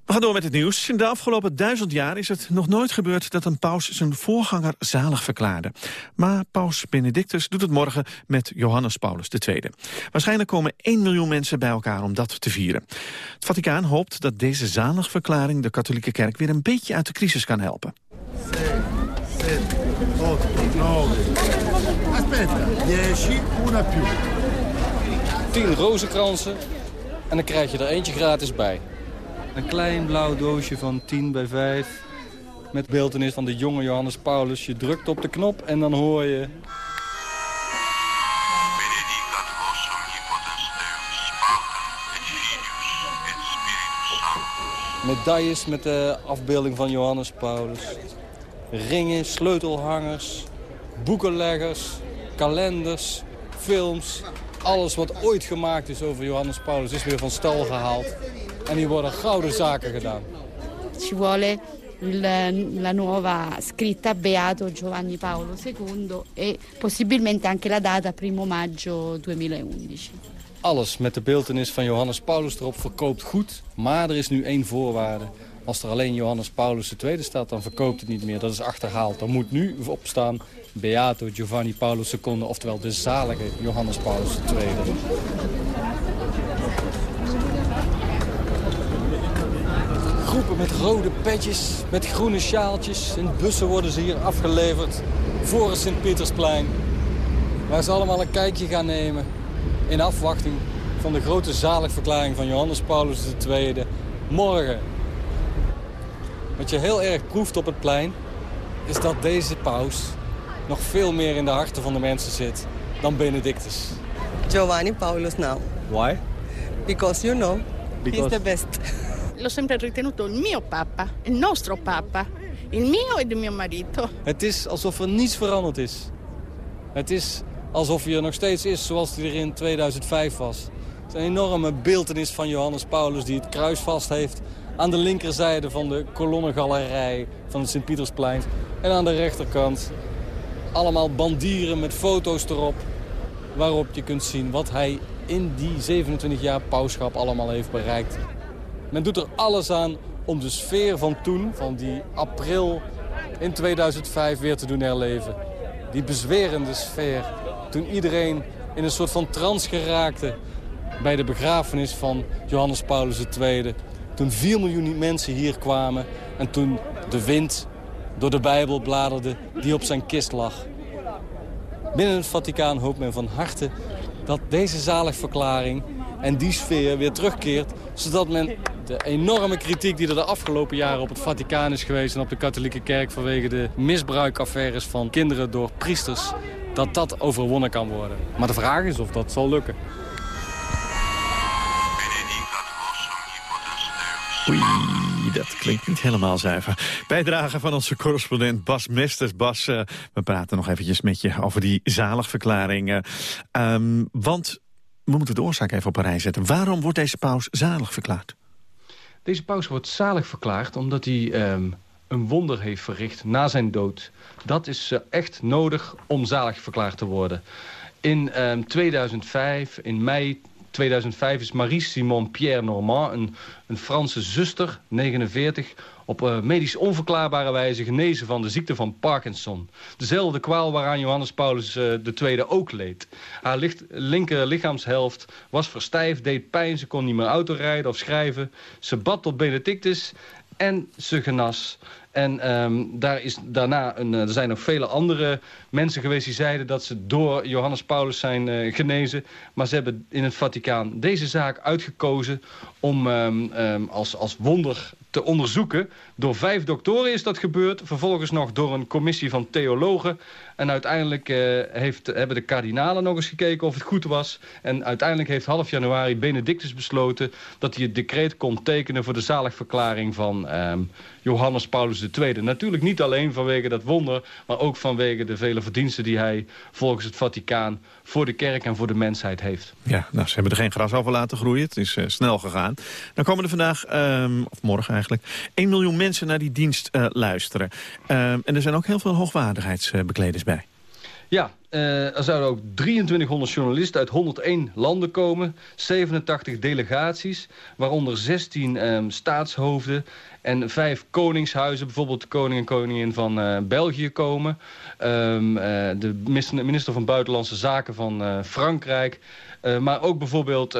We gaan door met het nieuws. In de afgelopen duizend jaar is het nog nooit gebeurd dat een paus zijn voorganger zalig verklaarde. Maar paus Benedictus doet het morgen met Johannes Paulus II. Waarschijnlijk komen 1 miljoen mensen bij elkaar om dat te vieren. Het Vaticaan hoopt dat deze zaligverklaring de katholieke kerk weer een beetje uit de crisis kan helpen. Aspetta, 10, una più. 10 rozenkransen en dan krijg je er eentje gratis bij. Een klein blauw doosje van 10 bij 5. Met beeldenis van de jonge Johannes Paulus. Je drukt op de knop en dan hoor je... Medailles met de afbeelding van Johannes Paulus. Ringen, sleutelhangers, boekenleggers, kalenders, films. Alles wat ooit gemaakt is over Johannes Paulus is weer van stal gehaald. En hier worden gouden zaken gedaan. Ci vuole il, la nuova scritta Beato Giovanni Paolo II e possibilmente anche la data 1 maggio 2011. Alles met de beeldenis van Johannes Paulus erop verkoopt goed. Maar er is nu één voorwaarde. Als er alleen Johannes Paulus II staat, dan verkoopt het niet meer. Dat is achterhaald. Er moet nu op staan Beato Giovanni Paulus II, oftewel de zalige Johannes Paulus II. Groepen met rode petjes, met groene sjaaltjes. In bussen worden ze hier afgeleverd voor het Sint-Pietersplein. Waar ze allemaal een kijkje gaan nemen in afwachting van de grote zaligverklaring van Johannes Paulus II morgen. Wat je heel erg proeft op het plein is dat deze paus nog veel meer in de harten van de mensen zit dan Benedictus. Giovanni Paulus now. Why? Because you know, Because- he's the best. L'ho sempre ritenuto il mio papa, il nostro papa, il mio e del mio marito. Het is alsof er niets veranderd is. Het is alsof hij er nog steeds is zoals hij er in 2005 was. Het is een enorme beeldenis van Johannes Paulus die het kruis vast heeft... aan de linkerzijde van de kolonnengalerij van het Sint-Pietersplein. En aan de rechterkant allemaal bandieren met foto's erop... waarop je kunt zien wat hij in die 27 jaar pauschap allemaal heeft bereikt. Men doet er alles aan om de sfeer van toen, van die april in 2005 weer te doen herleven. Die bezwerende sfeer. Toen iedereen in een soort van trance geraakte bij de begrafenis van Johannes Paulus II. Toen 4 miljoen mensen hier kwamen en toen de wind door de Bijbel bladerde die op zijn kist lag. Binnen het Vaticaan hoopt men van harte dat deze zaligverklaring en die sfeer weer terugkeert... zodat men de enorme kritiek die er de afgelopen jaren op het Vaticaan is geweest... en op de katholieke kerk vanwege de misbruikaffaires van kinderen door priesters... dat dat overwonnen kan worden. Maar de vraag is of dat zal lukken. Oei, dat klinkt niet helemaal zuiver. Bijdrage van onze correspondent Bas Mesters. Bas, uh, we praten nog eventjes met je over die zaligverklaring. Uh, want we moeten de oorzaak even op een rij zetten. Waarom wordt deze paus zalig verklaard? Deze paus wordt zalig verklaard omdat hij um, een wonder heeft verricht na zijn dood. Dat is uh, echt nodig om zalig verklaard te worden. In um, 2005, in mei 2005 is Marie Simon Pierre Normand, een, een Franse zuster, 49... op uh, medisch onverklaarbare wijze genezen van de ziekte van Parkinson. Dezelfde kwaal waaraan Johannes Paulus II ook leed. Haar linker lichaamshelft was verstijfd, deed pijn, ze kon niet meer autorijden of schrijven. Ze bad tot Benedictus en ze genas. En um, daar is daarna een, er zijn nog vele andere mensen geweest die zeiden dat ze door Johannes Paulus zijn uh, genezen. Maar ze hebben in het Vaticaan deze zaak uitgekozen om um, um, als, als wonder te onderzoeken. Door vijf doktoren is dat gebeurd. Vervolgens nog door een commissie van theologen. En uiteindelijk uh, heeft, hebben de kardinalen nog eens gekeken of het goed was. En uiteindelijk heeft half januari Benedictus besloten... dat hij het decreet kon tekenen voor de zaligverklaring van um, Johannes Paulus II. Natuurlijk niet alleen vanwege dat wonder... maar ook vanwege de vele verdiensten die hij volgens het Vaticaan... voor de kerk en voor de mensheid heeft. Ja, nou, ze hebben er geen gras over laten groeien. Het is uh, snel gegaan. Dan komen er vandaag, um, of morgen eigenlijk... 1 miljoen mensen naar die dienst uh, luisteren. Um, en er zijn ook heel veel hoogwaardigheidsbekleders bij. Ja, uh, er zouden ook 2300 journalisten uit 101 landen komen. 87 delegaties, waaronder 16 um, staatshoofden en vijf koningshuizen. Bijvoorbeeld de koning en koningin van uh, België komen. Um, uh, de minister van Buitenlandse Zaken van Frankrijk. Maar ook bijvoorbeeld...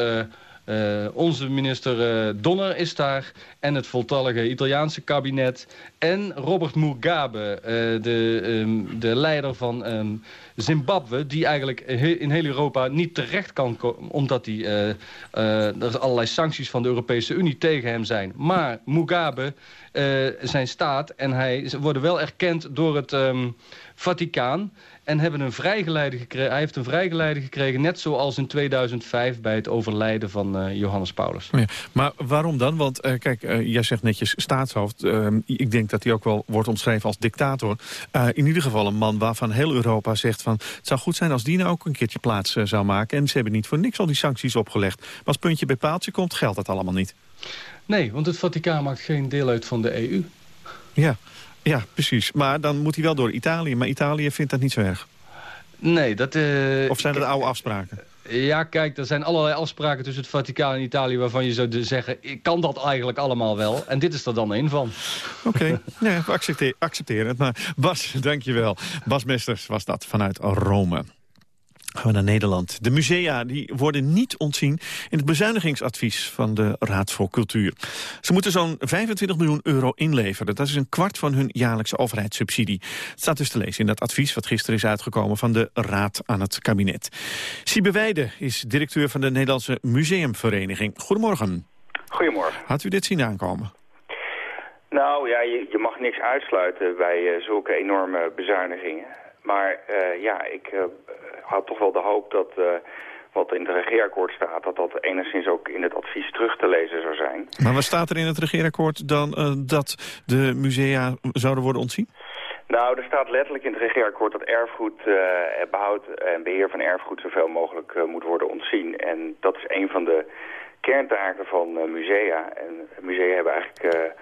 Uh, onze minister uh, Donner is daar. En het voltallige Italiaanse kabinet. En Robert Mugabe, uh, de, um, de leider van um, Zimbabwe... die eigenlijk in heel Europa niet terecht kan komen... omdat hij, er allerlei sancties van de Europese Unie tegen hem zijn. Maar Mugabe, zijn staat... en hij worden wel erkend door het um, Vaticaan en hebben een vrijgeleide gekregen. Hij heeft een vrijgeleide gekregen, net zoals in 2005 bij het overlijden van uh, Johannes Paulus. Ja, maar waarom dan? Want uh, kijk, jij zegt netjes staatshoofd. ik denk dat hij ook wel wordt omschreven als dictator. in ieder geval een man waarvan heel Europa zegt van... het zou goed zijn als die nou ook een keertje plaats zou maken. En ze hebben niet voor niks al die sancties opgelegd. Maar als puntje bij paaltje komt, geldt dat allemaal niet. Nee, want het Vaticaan maakt geen deel uit van de EU. Ja, ja, precies. Maar dan moet hij wel door Italië. Maar Italië vindt dat niet zo erg. Nee, dat... Uh, of zijn dat oude afspraken? Ja, kijk, er zijn allerlei afspraken tussen het Vaticaan en Italië... waarvan je zou zeggen, kan dat eigenlijk allemaal wel? En dit is er dan een van. Oké, okay. ja, we accepteer, accepteren het. Maar Bas, dankjewel. Bas Mesters was dat vanuit Rome. Gaan we naar Nederland. De musea die worden niet ontzien in het bezuinigingsadvies van de Raad voor Cultuur. Ze moeten zo'n 25 miljoen euro inleveren. Dat is een kwart van hun jaarlijkse overheidssubsidie. Het staat dus te lezen in dat advies wat gisteren is uitgekomen van de Raad aan het kabinet. Siebe Weide is directeur van de Nederlandse Museumvereniging. Goedemorgen. Goedemorgen. Had u dit zien aankomen? Nou ja, je, je mag niks uitsluiten bij uh, zulke enorme bezuinigingen. Maar uh, ja, ik uh, had toch wel de hoop dat uh, wat in het regeerakkoord staat... dat dat enigszins ook in het advies terug te lezen zou zijn. Maar wat staat er in het regeerakkoord dan dat de musea zouden worden ontzien? Nou, er staat letterlijk in het regeerakkoord dat erfgoed, behoud en beheer van erfgoed... zoveel mogelijk moet worden ontzien. En dat is een van de kerntaken van musea. En musea hebben eigenlijk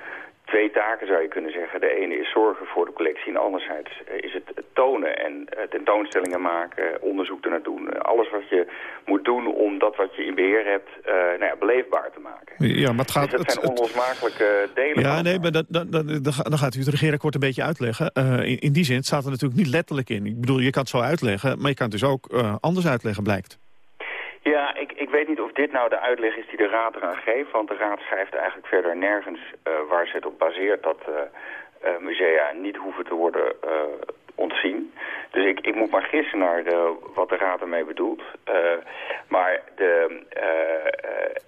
twee taken zou je kunnen zeggen. De ene is zorgen voor de collectie en anderzijds is het tonen en tentoonstellingen maken, onderzoek ernaar doen. Alles wat je moet doen om dat wat je in beheer hebt uh, nou ja, beleefbaar te maken. Ja, maar het gaat, dus dat zijn onlosmakelijke delen. Ja, nee, maar dat, dat, dat, dan gaat u het regeerakkoord een beetje uitleggen. Uh, in, in, die zin het staat er natuurlijk niet letterlijk in. Ik bedoel, je kan het zo uitleggen, maar je kan het dus ook uh, anders uitleggen, blijkt. Ja, ik, ik weet niet of dit nou de uitleg is die de Raad eraan geeft. Want de Raad schrijft eigenlijk verder nergens uh, waar ze het op baseert dat uh, musea niet hoeven te worden ontzien. Dus ik, ik moet maar gissen naar de, wat de Raad ermee bedoelt. maar de,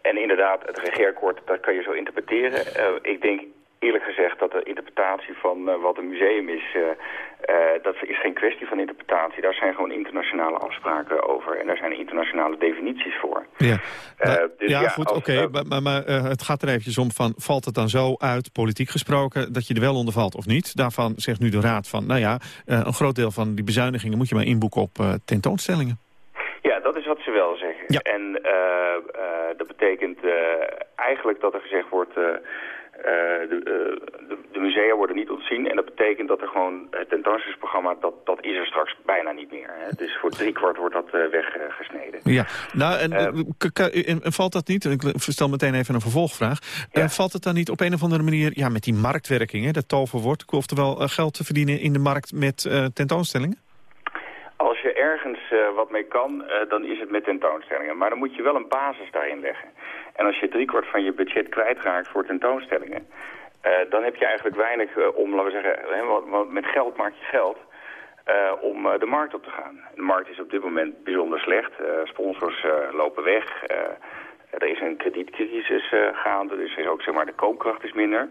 en inderdaad, het regeerakkoord, dat kan je zo interpreteren. ik denk eerlijk gezegd dat de interpretatie van uh, wat een museum is, uh, uh, dat is geen kwestie van interpretatie. Daar zijn gewoon internationale afspraken over en daar zijn internationale definities voor. Ja, dus ja, ja, goed, oké, okay, maar, maar het gaat er eventjes om van, valt het dan zo uit, politiek gesproken, dat je er wel onder valt of niet? Daarvan zegt nu de Raad van, nou ja, een groot deel van die bezuinigingen moet je maar inboeken op tentoonstellingen. Ja, dat is wat ze wel zeggen. Ja. En dat betekent eigenlijk dat er gezegd wordt... Uh, de, uh, de, de, musea worden niet ontzien en dat betekent dat er gewoon het tentoonstellingsprogramma, dat, dat is er straks bijna niet meer. Hè. Dus voor driekwart wordt dat uh, weggesneden. Ja, nou en, en, valt dat niet, ik stel meteen even een vervolgvraag, ja. valt het dan niet op een of andere manier, ja met die marktwerking, hè, dat toverwoord, oftewel geld te verdienen in de markt met tentoonstellingen? Als je ergens wat mee kan, dan is het met tentoonstellingen. Maar dan moet je wel een basis daarin leggen. En als je driekwart van je budget kwijtraakt voor tentoonstellingen... Uh, dan heb je eigenlijk weinig uh, om, laten we zeggen, hè, want, met geld maak je geld... Uh, om de markt op te gaan. De markt is op dit moment bijzonder slecht. sponsors lopen weg. er is een kredietcrisis gaande, dus is ook zeg maar, de koopkracht is minder.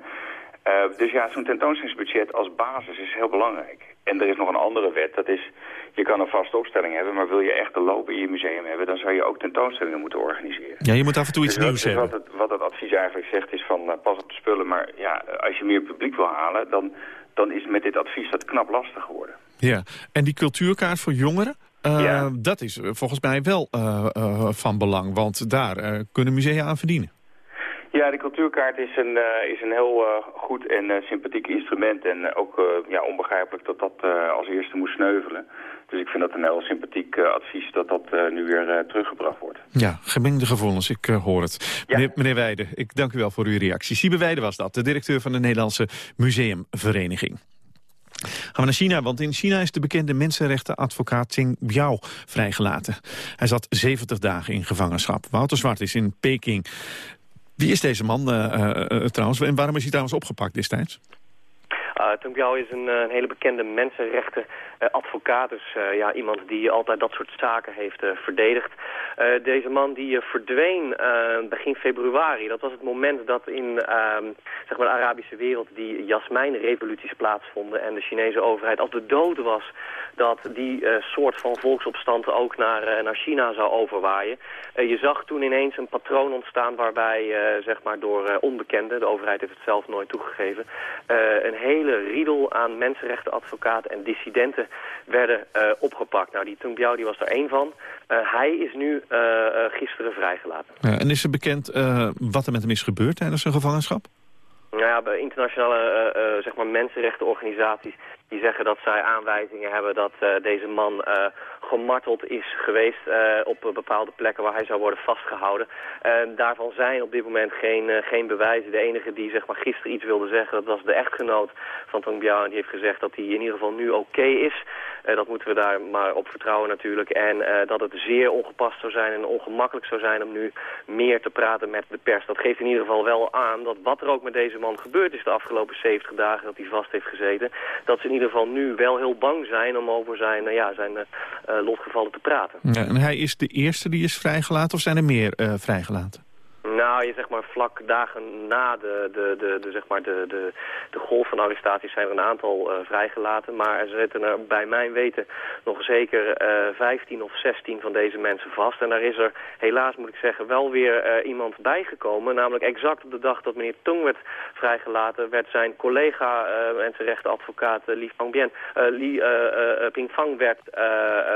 dus ja, zo'n tentoonstellingsbudget als basis is heel belangrijk. En er is nog een andere wet, dat is, je kan een vaste opstelling hebben, maar wil je echt de loop in je museum hebben, dan zou je ook tentoonstellingen moeten organiseren. Ja, je moet af en toe iets dus nieuws dus hebben. Wat het, wat het advies eigenlijk zegt is van uh, pas op de spullen, maar ja, als je meer publiek wil halen, dan, dan is met dit advies dat knap lastig geworden. Ja, en die cultuurkaart voor jongeren, uh, ja. dat is volgens mij wel uh, van belang, want daar kunnen musea aan verdienen. Ja, de cultuurkaart is een, uh, is een heel uh, goed en uh, sympathiek instrument. En ook ja, onbegrijpelijk dat dat als eerste moest sneuvelen. Dus ik vind dat een heel sympathiek advies dat dat nu weer teruggebracht wordt. Ja, gemengde gevoelens, ik hoor het. Ja. Meneer, meneer Weijden, ik dank u wel voor uw reactie. Siebe Weijden was dat, de directeur van de Nederlandse Museumvereniging. Gaan we naar China, want in China is de bekende mensenrechtenadvocaat Ting Biao vrijgelaten. Hij zat 70 dagen in gevangenschap. Wouter Zwart is in Peking. Wie is deze man uh, uh, trouwens en waarom is hij trouwens opgepakt destijds? Uh, Tung Biao is een, een, hele bekende mensenrechten advocaat. Dus ja, iemand die altijd dat soort zaken heeft verdedigd. deze man die verdween begin februari. Dat was het moment dat in ehm, zeg maar de Arabische wereld die jasmijnrevoluties plaatsvonden. En de Chinese overheid als de dood was dat die soort van volksopstand ook naar, naar China zou overwaaien. je zag toen ineens een patroon ontstaan waarbij zeg maar door onbekenden, de overheid heeft het zelf nooit toegegeven, een hele riedel aan mensenrechtenadvocaten en dissidenten werden uh, opgepakt. Nou, die Tung die was er één van. Uh, hij is nu uh, gisteren vrijgelaten. Ja, en is er bekend wat er met hem is gebeurd tijdens zijn gevangenschap? Nou ja, bij internationale zeg maar mensenrechtenorganisaties die zeggen dat zij aanwijzingen hebben dat deze man gemarteld is geweest uh, op bepaalde plekken waar hij zou worden vastgehouden. Uh, daarvan zijn op dit moment geen, geen bewijzen. De enige die zeg maar, gisteren iets wilde zeggen, dat was de echtgenoot van Tong Biao. En die heeft gezegd dat hij in ieder geval nu oké is. dat moeten we daar maar op vertrouwen natuurlijk. En dat het zeer ongepast zou zijn en ongemakkelijk zou zijn om nu meer te praten met de pers. Dat geeft in ieder geval wel aan dat wat er ook met deze man gebeurd is de afgelopen 70 dagen dat hij vast heeft gezeten. Dat ze in ieder geval nu wel heel bang zijn om over zijn, ja, zijn lotgevallen te praten. Ja, en hij is de eerste die is vrijgelaten of zijn er meer uh, vrijgelaten? Nou, je zeg maar vlak dagen na de, de, de, de, zeg maar de, de, de golf van arrestaties zijn er een aantal uh, vrijgelaten. Maar er zitten er bij mijn weten nog zeker uh, 15 of 16 van deze mensen vast. En daar is er helaas, moet ik zeggen, wel weer uh, iemand bijgekomen. Namelijk exact op de dag dat meneer Tong werd vrijgelaten... werd zijn collega mensenrechtenadvocaat Li Fangbien, Li Pingfang werd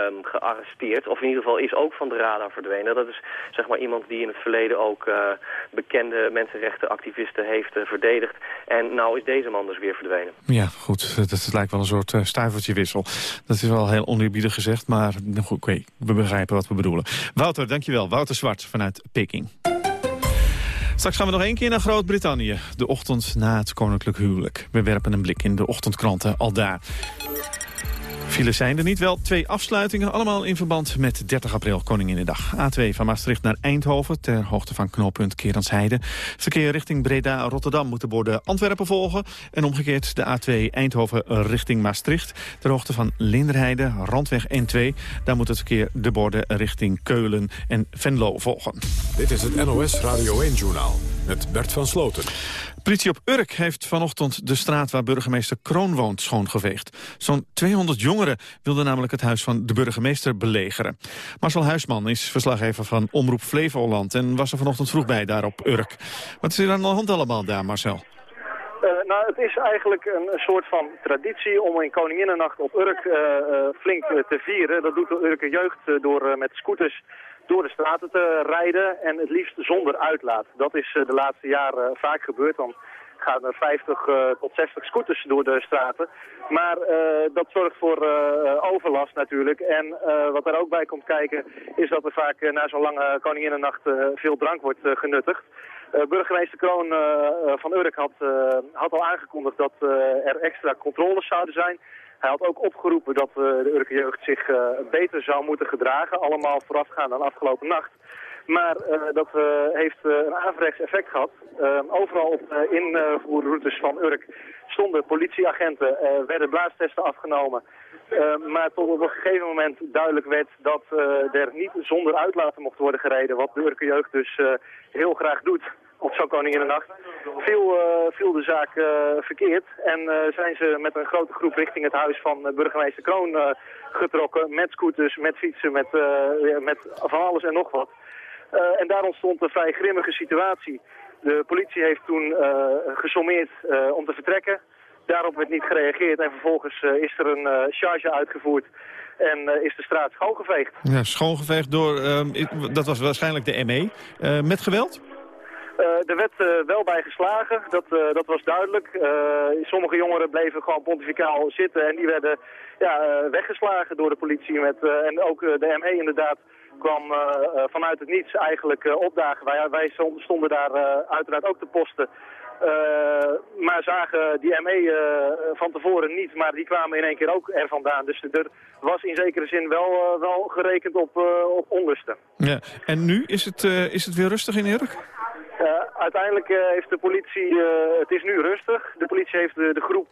um, gearresteerd. Of in ieder geval is ook van de radar verdwenen. Dat is zeg maar iemand die in het verleden ook bekende mensenrechtenactivisten heeft verdedigd. En nou is deze man dus weer verdwenen. Ja, goed. Dat, lijkt wel een soort uh, stuivertje wissel. Dat is wel heel oneerbiedig gezegd, maar nou, okay, we begrijpen wat we bedoelen. Wouter, dankjewel. Wouter Zwart vanuit Peking. Straks gaan we nog één keer naar Groot-Brittannië. De ochtend na het koninklijk huwelijk. We werpen een blik in de ochtendkranten al daar. Files zijn er niet, wel twee afsluitingen, allemaal in verband met 30 april, Koninginnedag. A2 van Maastricht naar Eindhoven, ter hoogte van knooppunt Kerensheide. Verkeer richting Breda-Rotterdam moet de borden Antwerpen volgen. En omgekeerd de A2 Eindhoven richting Maastricht, ter hoogte van Linderheide, Randweg N2. Daar moet het verkeer de borden richting Keulen en Venlo volgen. Dit is het NOS Radio 1-journaal met Bert van Sloten. Politie op Urk heeft vanochtend de straat waar burgemeester Kroon woont schoongeveegd. Zo'n 200 jongeren wilden namelijk het huis van de burgemeester belegeren. Marcel Huisman is verslaggever van Omroep Flevoland en was er vanochtend vroeg bij daar op Urk. Wat is er aan de hand allemaal daar, Marcel? Uh, nou, het is eigenlijk een, soort van traditie om in Koninginnennacht op Urk uh, uh, flink te vieren. Dat doet de Urker jeugd door met scooters door de straten te rijden en het liefst zonder uitlaat. Dat is de laatste jaren vaak gebeurd. Dan gaan er 50 uh, tot 60 scooters door de straten. Maar dat zorgt voor overlast natuurlijk. En wat er ook bij komt kijken is dat er vaak na zo'n lange Koninginnennacht veel drank wordt genuttigd. burgemeester Kroon van Urk had, had al aangekondigd dat er extra controles zouden zijn. Hij had ook opgeroepen dat de Urke jeugd zich beter zou moeten gedragen. Allemaal voorafgaand aan afgelopen nacht. Maar uh, dat heeft een averechts effect gehad. overal op invoerroutes van Urk stonden politieagenten, werden blaastesten afgenomen. maar tot op een gegeven moment duidelijk werd dat er niet zonder uitlaten mocht worden gereden. Wat de Urke jeugd dus heel graag doet op zo'n Koninginnenacht. Viel, viel de zaak verkeerd en zijn ze met een grote groep richting het huis van burgemeester Kroon getrokken. Met scooters, met fietsen, met, met van alles en nog wat. En daar ontstond een vrij grimmige situatie. De politie heeft toen gesommeerd om te vertrekken. Daarop werd niet gereageerd en vervolgens is er een charge uitgevoerd en is de straat schoongeveegd. Ja, schoongeveegd door, ehm, dat was waarschijnlijk de ME, met geweld? Er werd uh, wel bij geslagen, dat, uh, dat was duidelijk. sommige jongeren bleven gewoon pontificaal zitten en die werden ja, weggeslagen door de politie. Met, en ook de ME inderdaad kwam vanuit het niets eigenlijk opdagen. Wij, wij stonden daar uiteraard ook te posten. maar zagen die ME van tevoren niet, maar die kwamen in één keer ook er vandaan. Dus er was in zekere zin wel, wel gerekend op, op. Ja. En nu is het, is het weer rustig in Urk? Uiteindelijk uh, heeft de politie, uh, het is nu rustig. De politie heeft de, de groep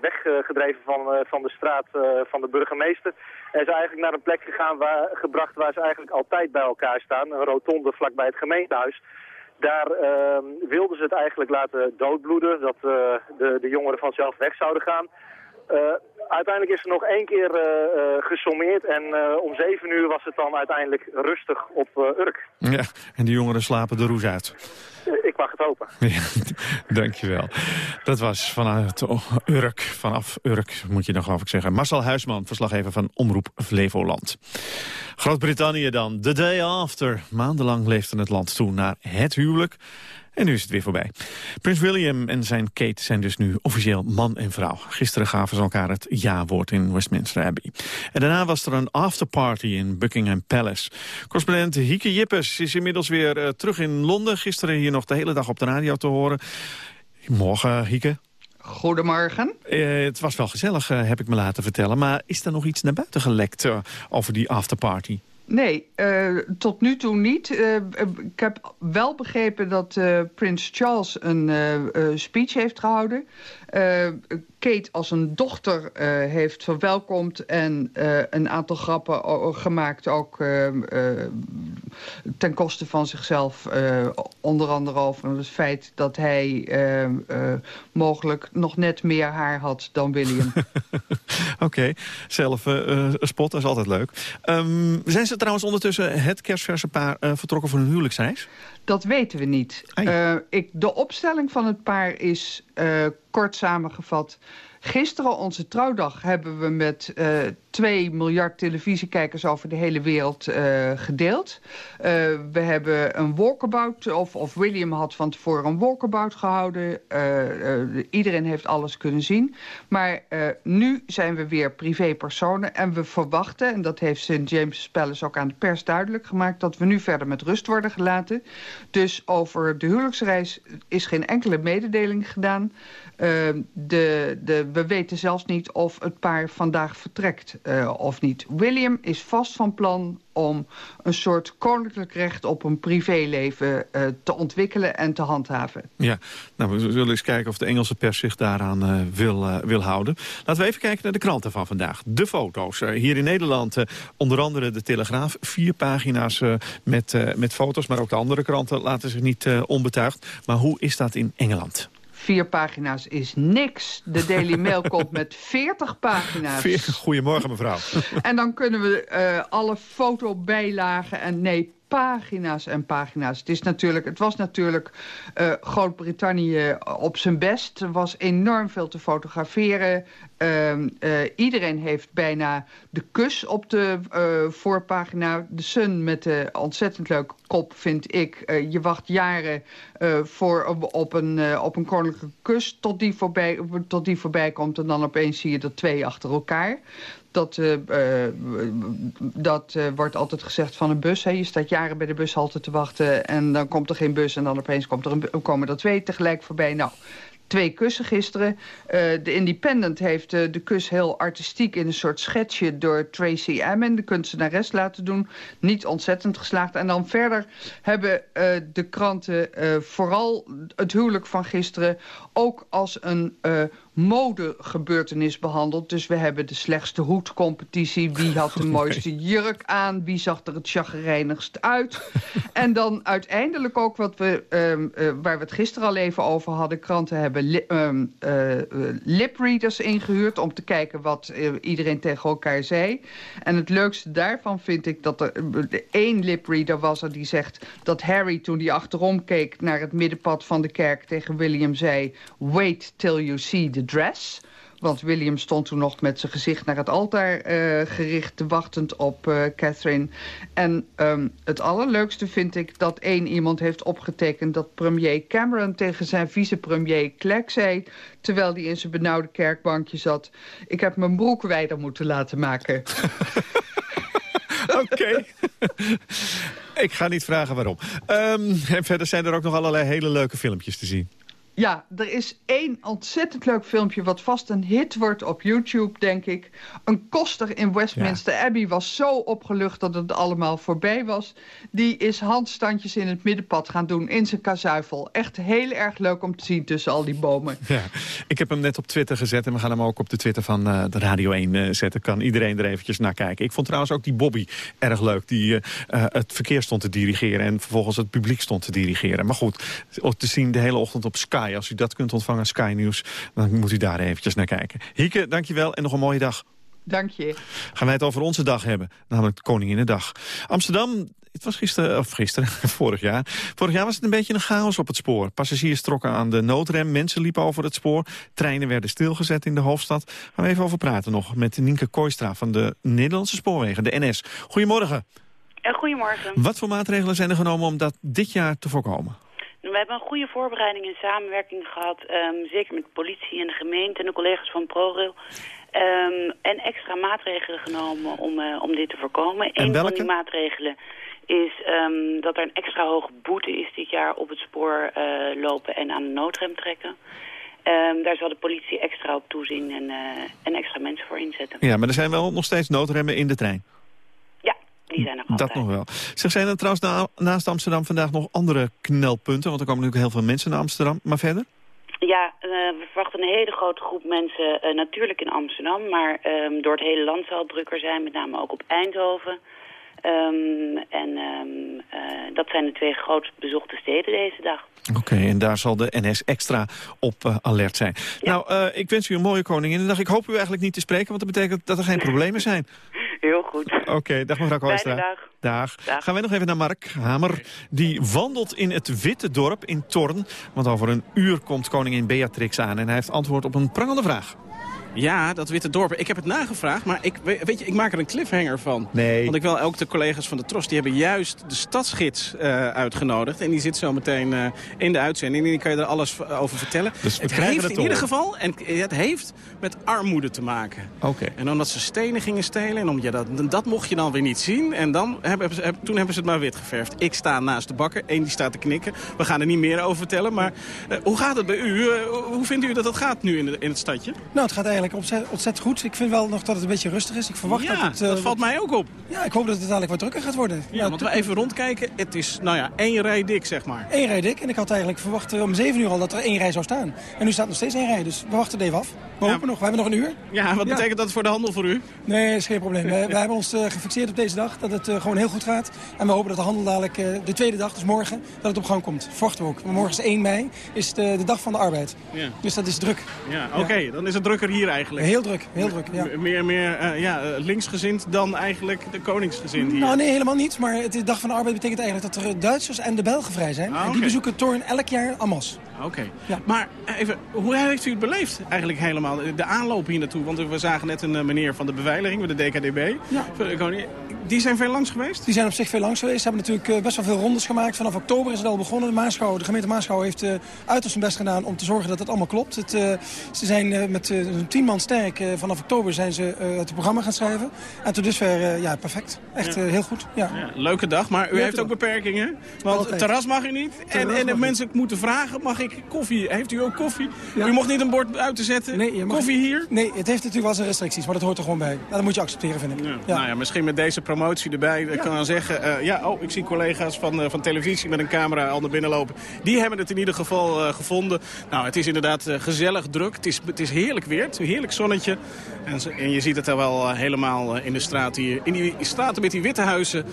weggedreven van, van de straat van de burgemeester. En is eigenlijk naar een plek gegaan waar, gebracht waar ze eigenlijk altijd bij elkaar staan. Een rotonde vlakbij het gemeentehuis. Daar ehm, wilden ze het eigenlijk laten doodbloeden, dat de, de jongeren vanzelf weg zouden gaan. Uiteindelijk is er nog één keer gesommeerd en om zeven uur was het dan uiteindelijk rustig op Urk. Ja, en die jongeren slapen de roes uit. Ik mag het hopen. Ja, dankjewel. Dat was vanuit Urk, vanaf Urk moet je nog geloof ik zeggen. Marcel Huisman, verslaggever van Omroep Flevoland. Groot-Brittannië dan, the day after. Maandenlang leefde het land toe naar het huwelijk. En nu is het weer voorbij. Prins William en zijn Kate zijn dus nu officieel man en vrouw. Gisteren gaven ze elkaar het ja-woord in Westminster Abbey. En daarna was er een afterparty in Buckingham Palace. Correspondent Hieke Jippes is inmiddels weer uh, terug in Londen. Gisteren hier nog de hele dag op de radio te horen. Morgen, Hieke. Goedemorgen. Uh, het was wel gezellig, uh, heb ik me laten vertellen. Maar is er nog iets naar buiten gelekt over die afterparty? Nee, uh, tot nu toe niet. Uh, ik heb wel begrepen dat uh, Prins Charles een speech heeft gehouden. Kate als een dochter heeft verwelkomd en een aantal grappen gemaakt. Ook ten koste van zichzelf. onder andere over het feit dat hij mogelijk nog net meer haar had dan William. Oké, okay. zelf spot, is altijd leuk. Um, zijn ze trouwens ondertussen het kerstverse paar vertrokken voor hun huwelijksreis? Dat weten we niet. Uh, ik, de opstelling van het paar is uh, kort samengevat... Gisteren, onze trouwdag, hebben we met uh, 2 miljard televisiekijkers over de hele wereld uh, gedeeld. Uh, we hebben een walkabout, of, of William had van tevoren een walkabout gehouden. iedereen heeft alles kunnen zien. Maar nu zijn we weer privépersonen en we verwachten... en dat heeft St. James Palace ook aan de pers duidelijk gemaakt... dat we nu verder met rust worden gelaten. Dus over de huwelijksreis is geen enkele mededeling gedaan... De, de we weten zelfs niet of het paar vandaag vertrekt uh, of niet. William is vast van plan om een soort koninklijk recht op een privéleven uh, te ontwikkelen en te handhaven. Ja, nou, we zullen eens kijken of de Engelse pers zich daaraan uh, wil, wil houden. Laten we even kijken naar de kranten van vandaag. De foto's. hier in Nederland onder andere de Telegraaf. Vier pagina's met, met foto's, maar ook de andere kranten laten zich niet onbetuigd. Maar hoe is dat in Engeland? Vier pagina's is niks. De Daily Mail komt met 40 pagina's. Goedemorgen, mevrouw. En dan kunnen we uh, alle fotobijlagen en nee, pagina's en pagina's. Het, is natuurlijk, het was natuurlijk uh, Groot-Brittannië op zijn best. Er was enorm veel te fotograferen. Uh, uh, iedereen heeft bijna de kus op de voorpagina. De Sun met de ontzettend leuke kop, vind ik. je wacht jaren voor, op, op, een, op een koninklijke kus tot die, voorbij, tot die voorbij komt. En dan opeens zie je er twee achter elkaar. Dat, uh, uh, dat uh, wordt altijd gezegd van een bus. Hè. Je staat jaren bij de bushalte te wachten en dan komt er geen bus... en dan opeens komt er een, komen er twee tegelijk voorbij. Nou, twee kussen gisteren. De Independent heeft de kus heel artistiek in een soort schetsje... door Tracy Emin, de kunstenares, laten doen. Niet ontzettend geslaagd. En dan verder hebben de kranten vooral het huwelijk van gisteren... ook als een modegebeurtenis behandeld. Dus we hebben de slechtste hoedcompetitie. Wie had de mooiste jurk aan? Wie zag er het chagrijnigst uit? en dan uiteindelijk ook wat we, um, uh, waar we het gisteren al even over hadden. Kranten hebben li um, uh, lipreaders ingehuurd om te kijken wat uh, iedereen tegen elkaar zei. En het leukste daarvan vind ik dat er één lipreader was er die zegt dat Harry toen hij achterom keek naar het middenpad van de kerk tegen William zei... Wait till you see the dress. Want William stond toen nog met zijn gezicht naar het altaar uh, gericht... wachtend op uh, Catherine. En um, het allerleukste vind ik dat één iemand heeft opgetekend... dat premier Cameron tegen zijn vicepremier Clegg zei... terwijl hij in zijn benauwde kerkbankje zat... ik heb mijn broek wijder moeten laten maken. Oké. Ik ga niet vragen waarom. Um, en verder zijn er ook nog allerlei hele leuke filmpjes te zien. Ja, er is één ontzettend leuk filmpje... wat vast een hit wordt op YouTube, denk ik. Een koster in Westminster ja. Abbey was zo opgelucht... dat het allemaal voorbij was. Die is handstandjes in het middenpad gaan doen in zijn kazuifel. Echt heel erg leuk om te zien tussen al die bomen. Ja, ik heb hem net op Twitter gezet... en we gaan hem ook op de Twitter van uh, de Radio 1 uh, zetten. Kan iedereen er eventjes naar kijken. Ik vond trouwens ook die Bobby erg leuk... die uh, het verkeer stond te dirigeren... en vervolgens het publiek stond te dirigeren. Maar goed, te zien de hele ochtend op Sky als u dat kunt ontvangen, Sky News, dan moet u daar eventjes naar kijken. Hieke, dankjewel en nog een mooie dag. Dank je. Gaan wij het over onze dag hebben, namelijk Koninginnedag. Amsterdam, het was gisteren, of gisteren, vorig jaar. Vorig jaar was het een beetje een chaos op het spoor. Passagiers trokken aan de noodrem, mensen liepen over het spoor. Treinen werden stilgezet in de hoofdstad. Gaan we even over praten nog met Nienke Kooistra van de Nederlandse Spoorwegen, de NS. Goedemorgen. Goedemorgen. Wat voor maatregelen zijn er genomen om dat dit jaar te voorkomen? We hebben een goede voorbereiding en samenwerking gehad. Um, zeker met de politie en de gemeente en de collega's van ProRail. Um, en extra maatregelen genomen om, uh, om dit te voorkomen. En een welke? van die maatregelen is um, dat er een extra hoge boete is dit jaar op het spoor uh, lopen en aan de noodrem trekken. Um, daar zal de politie extra op toezien en, uh, en extra mensen voor inzetten. Ja, maar er zijn wel nog steeds noodremmen in de trein. Die zijn Dat nog wel. Zeg, zijn er trouwens na, naast Amsterdam vandaag nog andere knelpunten? Want er komen natuurlijk heel veel mensen naar Amsterdam. Maar verder? Ja, uh, we verwachten een hele grote groep mensen uh, natuurlijk in Amsterdam. Maar um, door het hele land zal het drukker zijn, met name ook op Eindhoven. Um, en um, uh, dat zijn de twee grootst bezochte steden deze dag. Oké, okay, en daar zal de NS extra op uh, alert zijn. Ja. Nou, uh, ik wens u een mooie Koninginnedag. Ik hoop u eigenlijk niet te spreken, want dat betekent dat er geen problemen zijn. Heel goed. Oké, okay, dag mevrouw Kooistra. Dag. dag. Dag. Gaan wij nog even naar Mark Hamer. Die wandelt in het Witte Dorp in Torn. Want over een uur komt koningin Beatrix aan. En hij heeft antwoord op een prangende vraag. Ja, dat witte dorp. Ik heb het nagevraagd, maar ik, weet je, ik maak er een cliffhanger van. Nee. Want ik wil ook de collega's van de Tros, die hebben juist de stadsgids uh, uitgenodigd. En die zit zo meteen uh, in de uitzending. En die kan je er alles over vertellen. Dus het heeft in ieder geval, en het heeft met armoede te maken. Oké. En omdat ze stenen gingen stelen, en om, ja, dat, dat mocht je dan weer niet zien. En dan hebben ze, toen hebben ze het maar wit geverfd. Ik sta naast de bakker, één die staat te knikken. We gaan er niet meer over vertellen, maar uh, hoe gaat het bij u? hoe vindt u dat het gaat nu in, de, in het stadje? Nou, het gaat eigenlijk ontzettend goed. Ik vind wel nog dat het een beetje rustig is. Ik verwacht ja, dat het... Uh, dat valt mij ook op. Ja, ik hoop dat het dadelijk wat drukker gaat worden. Ja, want we even rondkijken. Het is, nou ja, één rij dik, zeg maar. Eén rij dik. En ik had eigenlijk verwacht om zeven uur al dat er één rij zou staan. En nu staat nog steeds één rij. Dus we wachten het even af. We ja. hopen nog. We hebben nog een uur. Ja, wat betekent dat voor de handel voor u? Nee, is geen probleem. we, we, hebben ons uh, gefixeerd op deze dag. Dat het uh, gewoon heel goed gaat. En we hopen dat de handel dadelijk de tweede dag, dus morgen, dat het op gang komt. Verwachten we ook. Morgen is 1 mei. Is de, de dag van de arbeid. Ja. Dus dat is druk. Ja, oké. Okay. Dan is het drukker hier eigenlijk. Heel druk. Heel druk, ja. Meer, meer ja, linksgezind dan eigenlijk de koningsgezind hier. Nou, nee, helemaal niet. Maar het de dag van de arbeid betekent eigenlijk dat er Duitsers en de Belgen vrij zijn. Ah. En die bezoeken Torn elk jaar masse. Oké. Okay. Ja. Maar even, hoe heeft u het beleefd eigenlijk helemaal? De aanloop hier naartoe. Want we zagen net een meneer van de beveiliging, de DKDB. Ja. Die zijn veel langs geweest? Die zijn op zich veel langs geweest. Ze hebben natuurlijk best wel veel rondes gemaakt. Vanaf oktober is het al begonnen. De, Maasgouw, de gemeente Maasgouw heeft uh, uiterst zijn best gedaan om te zorgen dat het allemaal klopt. Het, uh, ze zijn uh, met een tien man sterk. vanaf oktober zijn ze het programma gaan schrijven. En tot dusver, ja, perfect. Echt ja. heel goed. Ja. ja. leuke dag, maar u heeft ook beperkingen. Want Altijd. het terras mag u niet. En, en de mensen moeten vragen, mag ik koffie? Heeft u ook koffie? Ja. U mocht niet een bord uit te zetten. Nee, je mag... Koffie hier? Nee, het heeft natuurlijk wel zijn restricties, maar dat hoort er gewoon bij. Nou, dat moet je accepteren, vind ik. Ja. Nou ja, misschien met deze promotie erbij ja. kan dan zeggen... Uh, ja, oh, ik zie collega's van, uh, van televisie met een camera al naar binnen lopen. Die hebben het in ieder geval uh, gevonden. Nou, het is inderdaad gezellig druk. Het is, het is heerlijk weer, het is een heerlijk zonnetje. En, en je ziet het er wel helemaal in de straat hier. In die straten met die witte huizen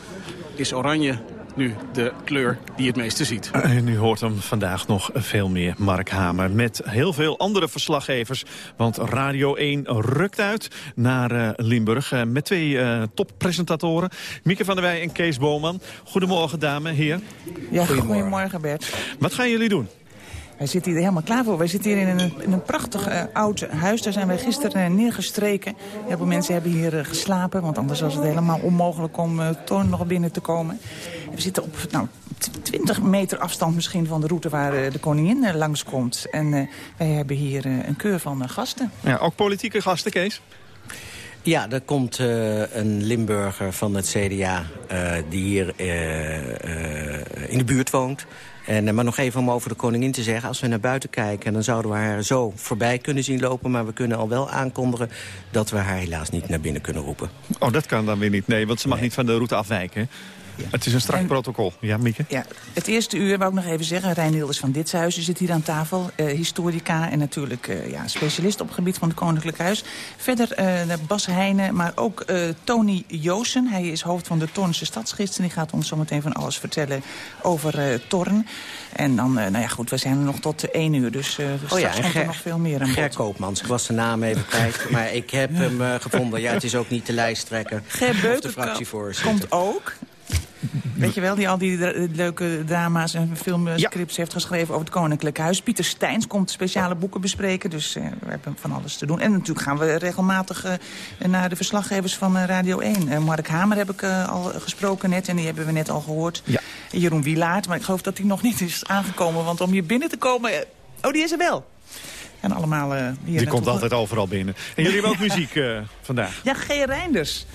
is oranje nu de kleur die het meeste ziet. En u hoort hem vandaag nog veel meer, Mark Hamer. Met heel veel andere verslaggevers. Want Radio 1 rukt uit naar uh, Limburg. Uh, met twee uh, toppresentatoren. Mieke van der Wij en Kees Boman. Goedemorgen, dame, heer. Ja, goedemorgen. goedemorgen, Bert. Wat gaan jullie doen? Wij zitten hier helemaal klaar voor. Wij zitten hier in een, in een prachtig uh, oud huis. Daar zijn wij gisteren uh, neergestreken. Heel veel mensen hebben hier uh, geslapen. Want anders was het helemaal onmogelijk om uh, Toorn nog binnen te komen. We zitten op nou, 20 meter afstand misschien van de route waar de koningin langskomt. En wij hebben hier een keur van gasten. Ja, ook politieke gasten, Kees? Ja, er komt uh, een Limburger van het CDA uh, die hier uh, in de buurt woont. En, maar nog even om over de koningin te zeggen. Als we naar buiten kijken, dan zouden we haar zo voorbij kunnen zien lopen. Maar we kunnen al wel aankondigen dat we haar helaas niet naar binnen kunnen roepen. Oh, dat kan dan weer niet. Nee, want ze mag nee. niet van de route afwijken. Ja. Het is een strak en, protocol. Ja, Mieke? Ja, het eerste uur wou ik nog even zeggen. Rijn Hilders van Ditshuizen zit hier aan tafel. Uh, historica en natuurlijk uh, ja, specialist op het gebied van het Koninklijk Huis. Verder uh, Bas Heijnen, maar ook Tony Joosen. Hij is hoofd van de Tornse Stadsgids. En die gaat ons zometeen van alles vertellen over Torn. En dan, nou ja goed, we zijn er nog tot één uur. Dus oh ja, komt er nog veel meer aan Ger Koopmans, ik was de naam even kwijt. maar ik heb hem gevonden. Ja, het is ook niet de lijsttrekker Ger of de fractievoorzitter. komt ook. Weet je wel, die al die leuke drama's en filmscripts ja. heeft geschreven over het Koninklijk Huis. Pieter Steins komt speciale boeken bespreken, dus uh, we hebben van alles te doen. En natuurlijk gaan we regelmatig uh, naar de verslaggevers van uh, Radio 1. Mark Hamer heb ik al gesproken net en die hebben we net al gehoord. Ja. Jeroen Wielaert, maar ik geloof dat hij nog niet is aangekomen. Want om hier binnen te komen... Oh, die is er wel. En allemaal hier Die komt altijd overal binnen. En jullie hebben ook muziek vandaag. Ja, G. Reinders.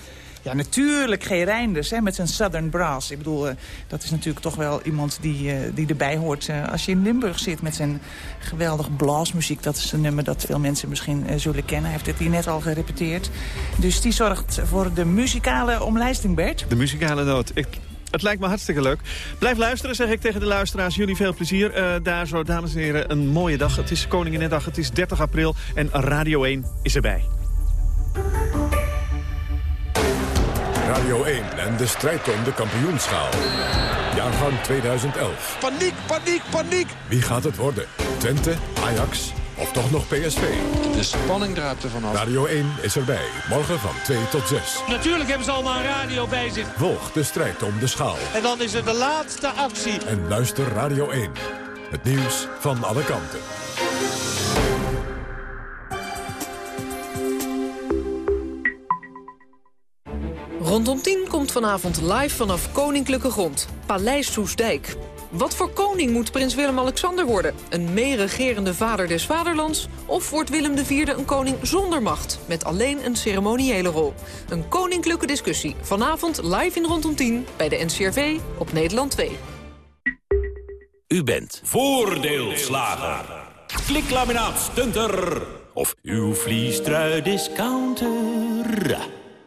Ja, natuurlijk G. Reinders hè, met zijn Southern Brass. Ik bedoel, uh, dat is natuurlijk toch wel iemand die, uh, die erbij hoort. Uh, als je in Limburg zit met zijn geweldig blasmuziek... dat is een nummer dat veel mensen misschien zullen kennen. Hij heeft het hier net al gerepeteerd. Dus die zorgt voor de muzikale omlijsting, Bert. De muzikale noot. Ik... Het lijkt me hartstikke leuk. Blijf luisteren, zeg ik tegen de luisteraars. Jullie veel plezier. Uh, daar zo, dames en heren, een mooie dag. Het is Koninginnedag, het is 30 april en Radio 1 is erbij. Radio 1 en de strijd om de kampioenschaal. Jaargang 2011. Paniek, paniek, paniek! Wie gaat het worden? Twente, Ajax of toch nog PSV? De spanning draait er vanaf. Radio 1 is erbij. Morgen van 2 tot 6. Natuurlijk hebben ze allemaal een radio bij zich. Volg de strijd om de schaal. En dan is er de laatste actie. En luister Radio 1. Het nieuws van alle kanten. Rondom 10 komt vanavond live vanaf Koninklijke Grond, Paleis Soesdijk. Wat voor koning moet prins Willem-Alexander worden? Een meeregerende vader des vaderlands? Of wordt Willem IV een koning zonder macht, met alleen een ceremoniële rol? Een koninklijke discussie, vanavond live in Rondom 10 bij de NCRV op Nederland 2. U bent voordeelslager. Kliklaminaat stunter. Of uw vliestrui discounter.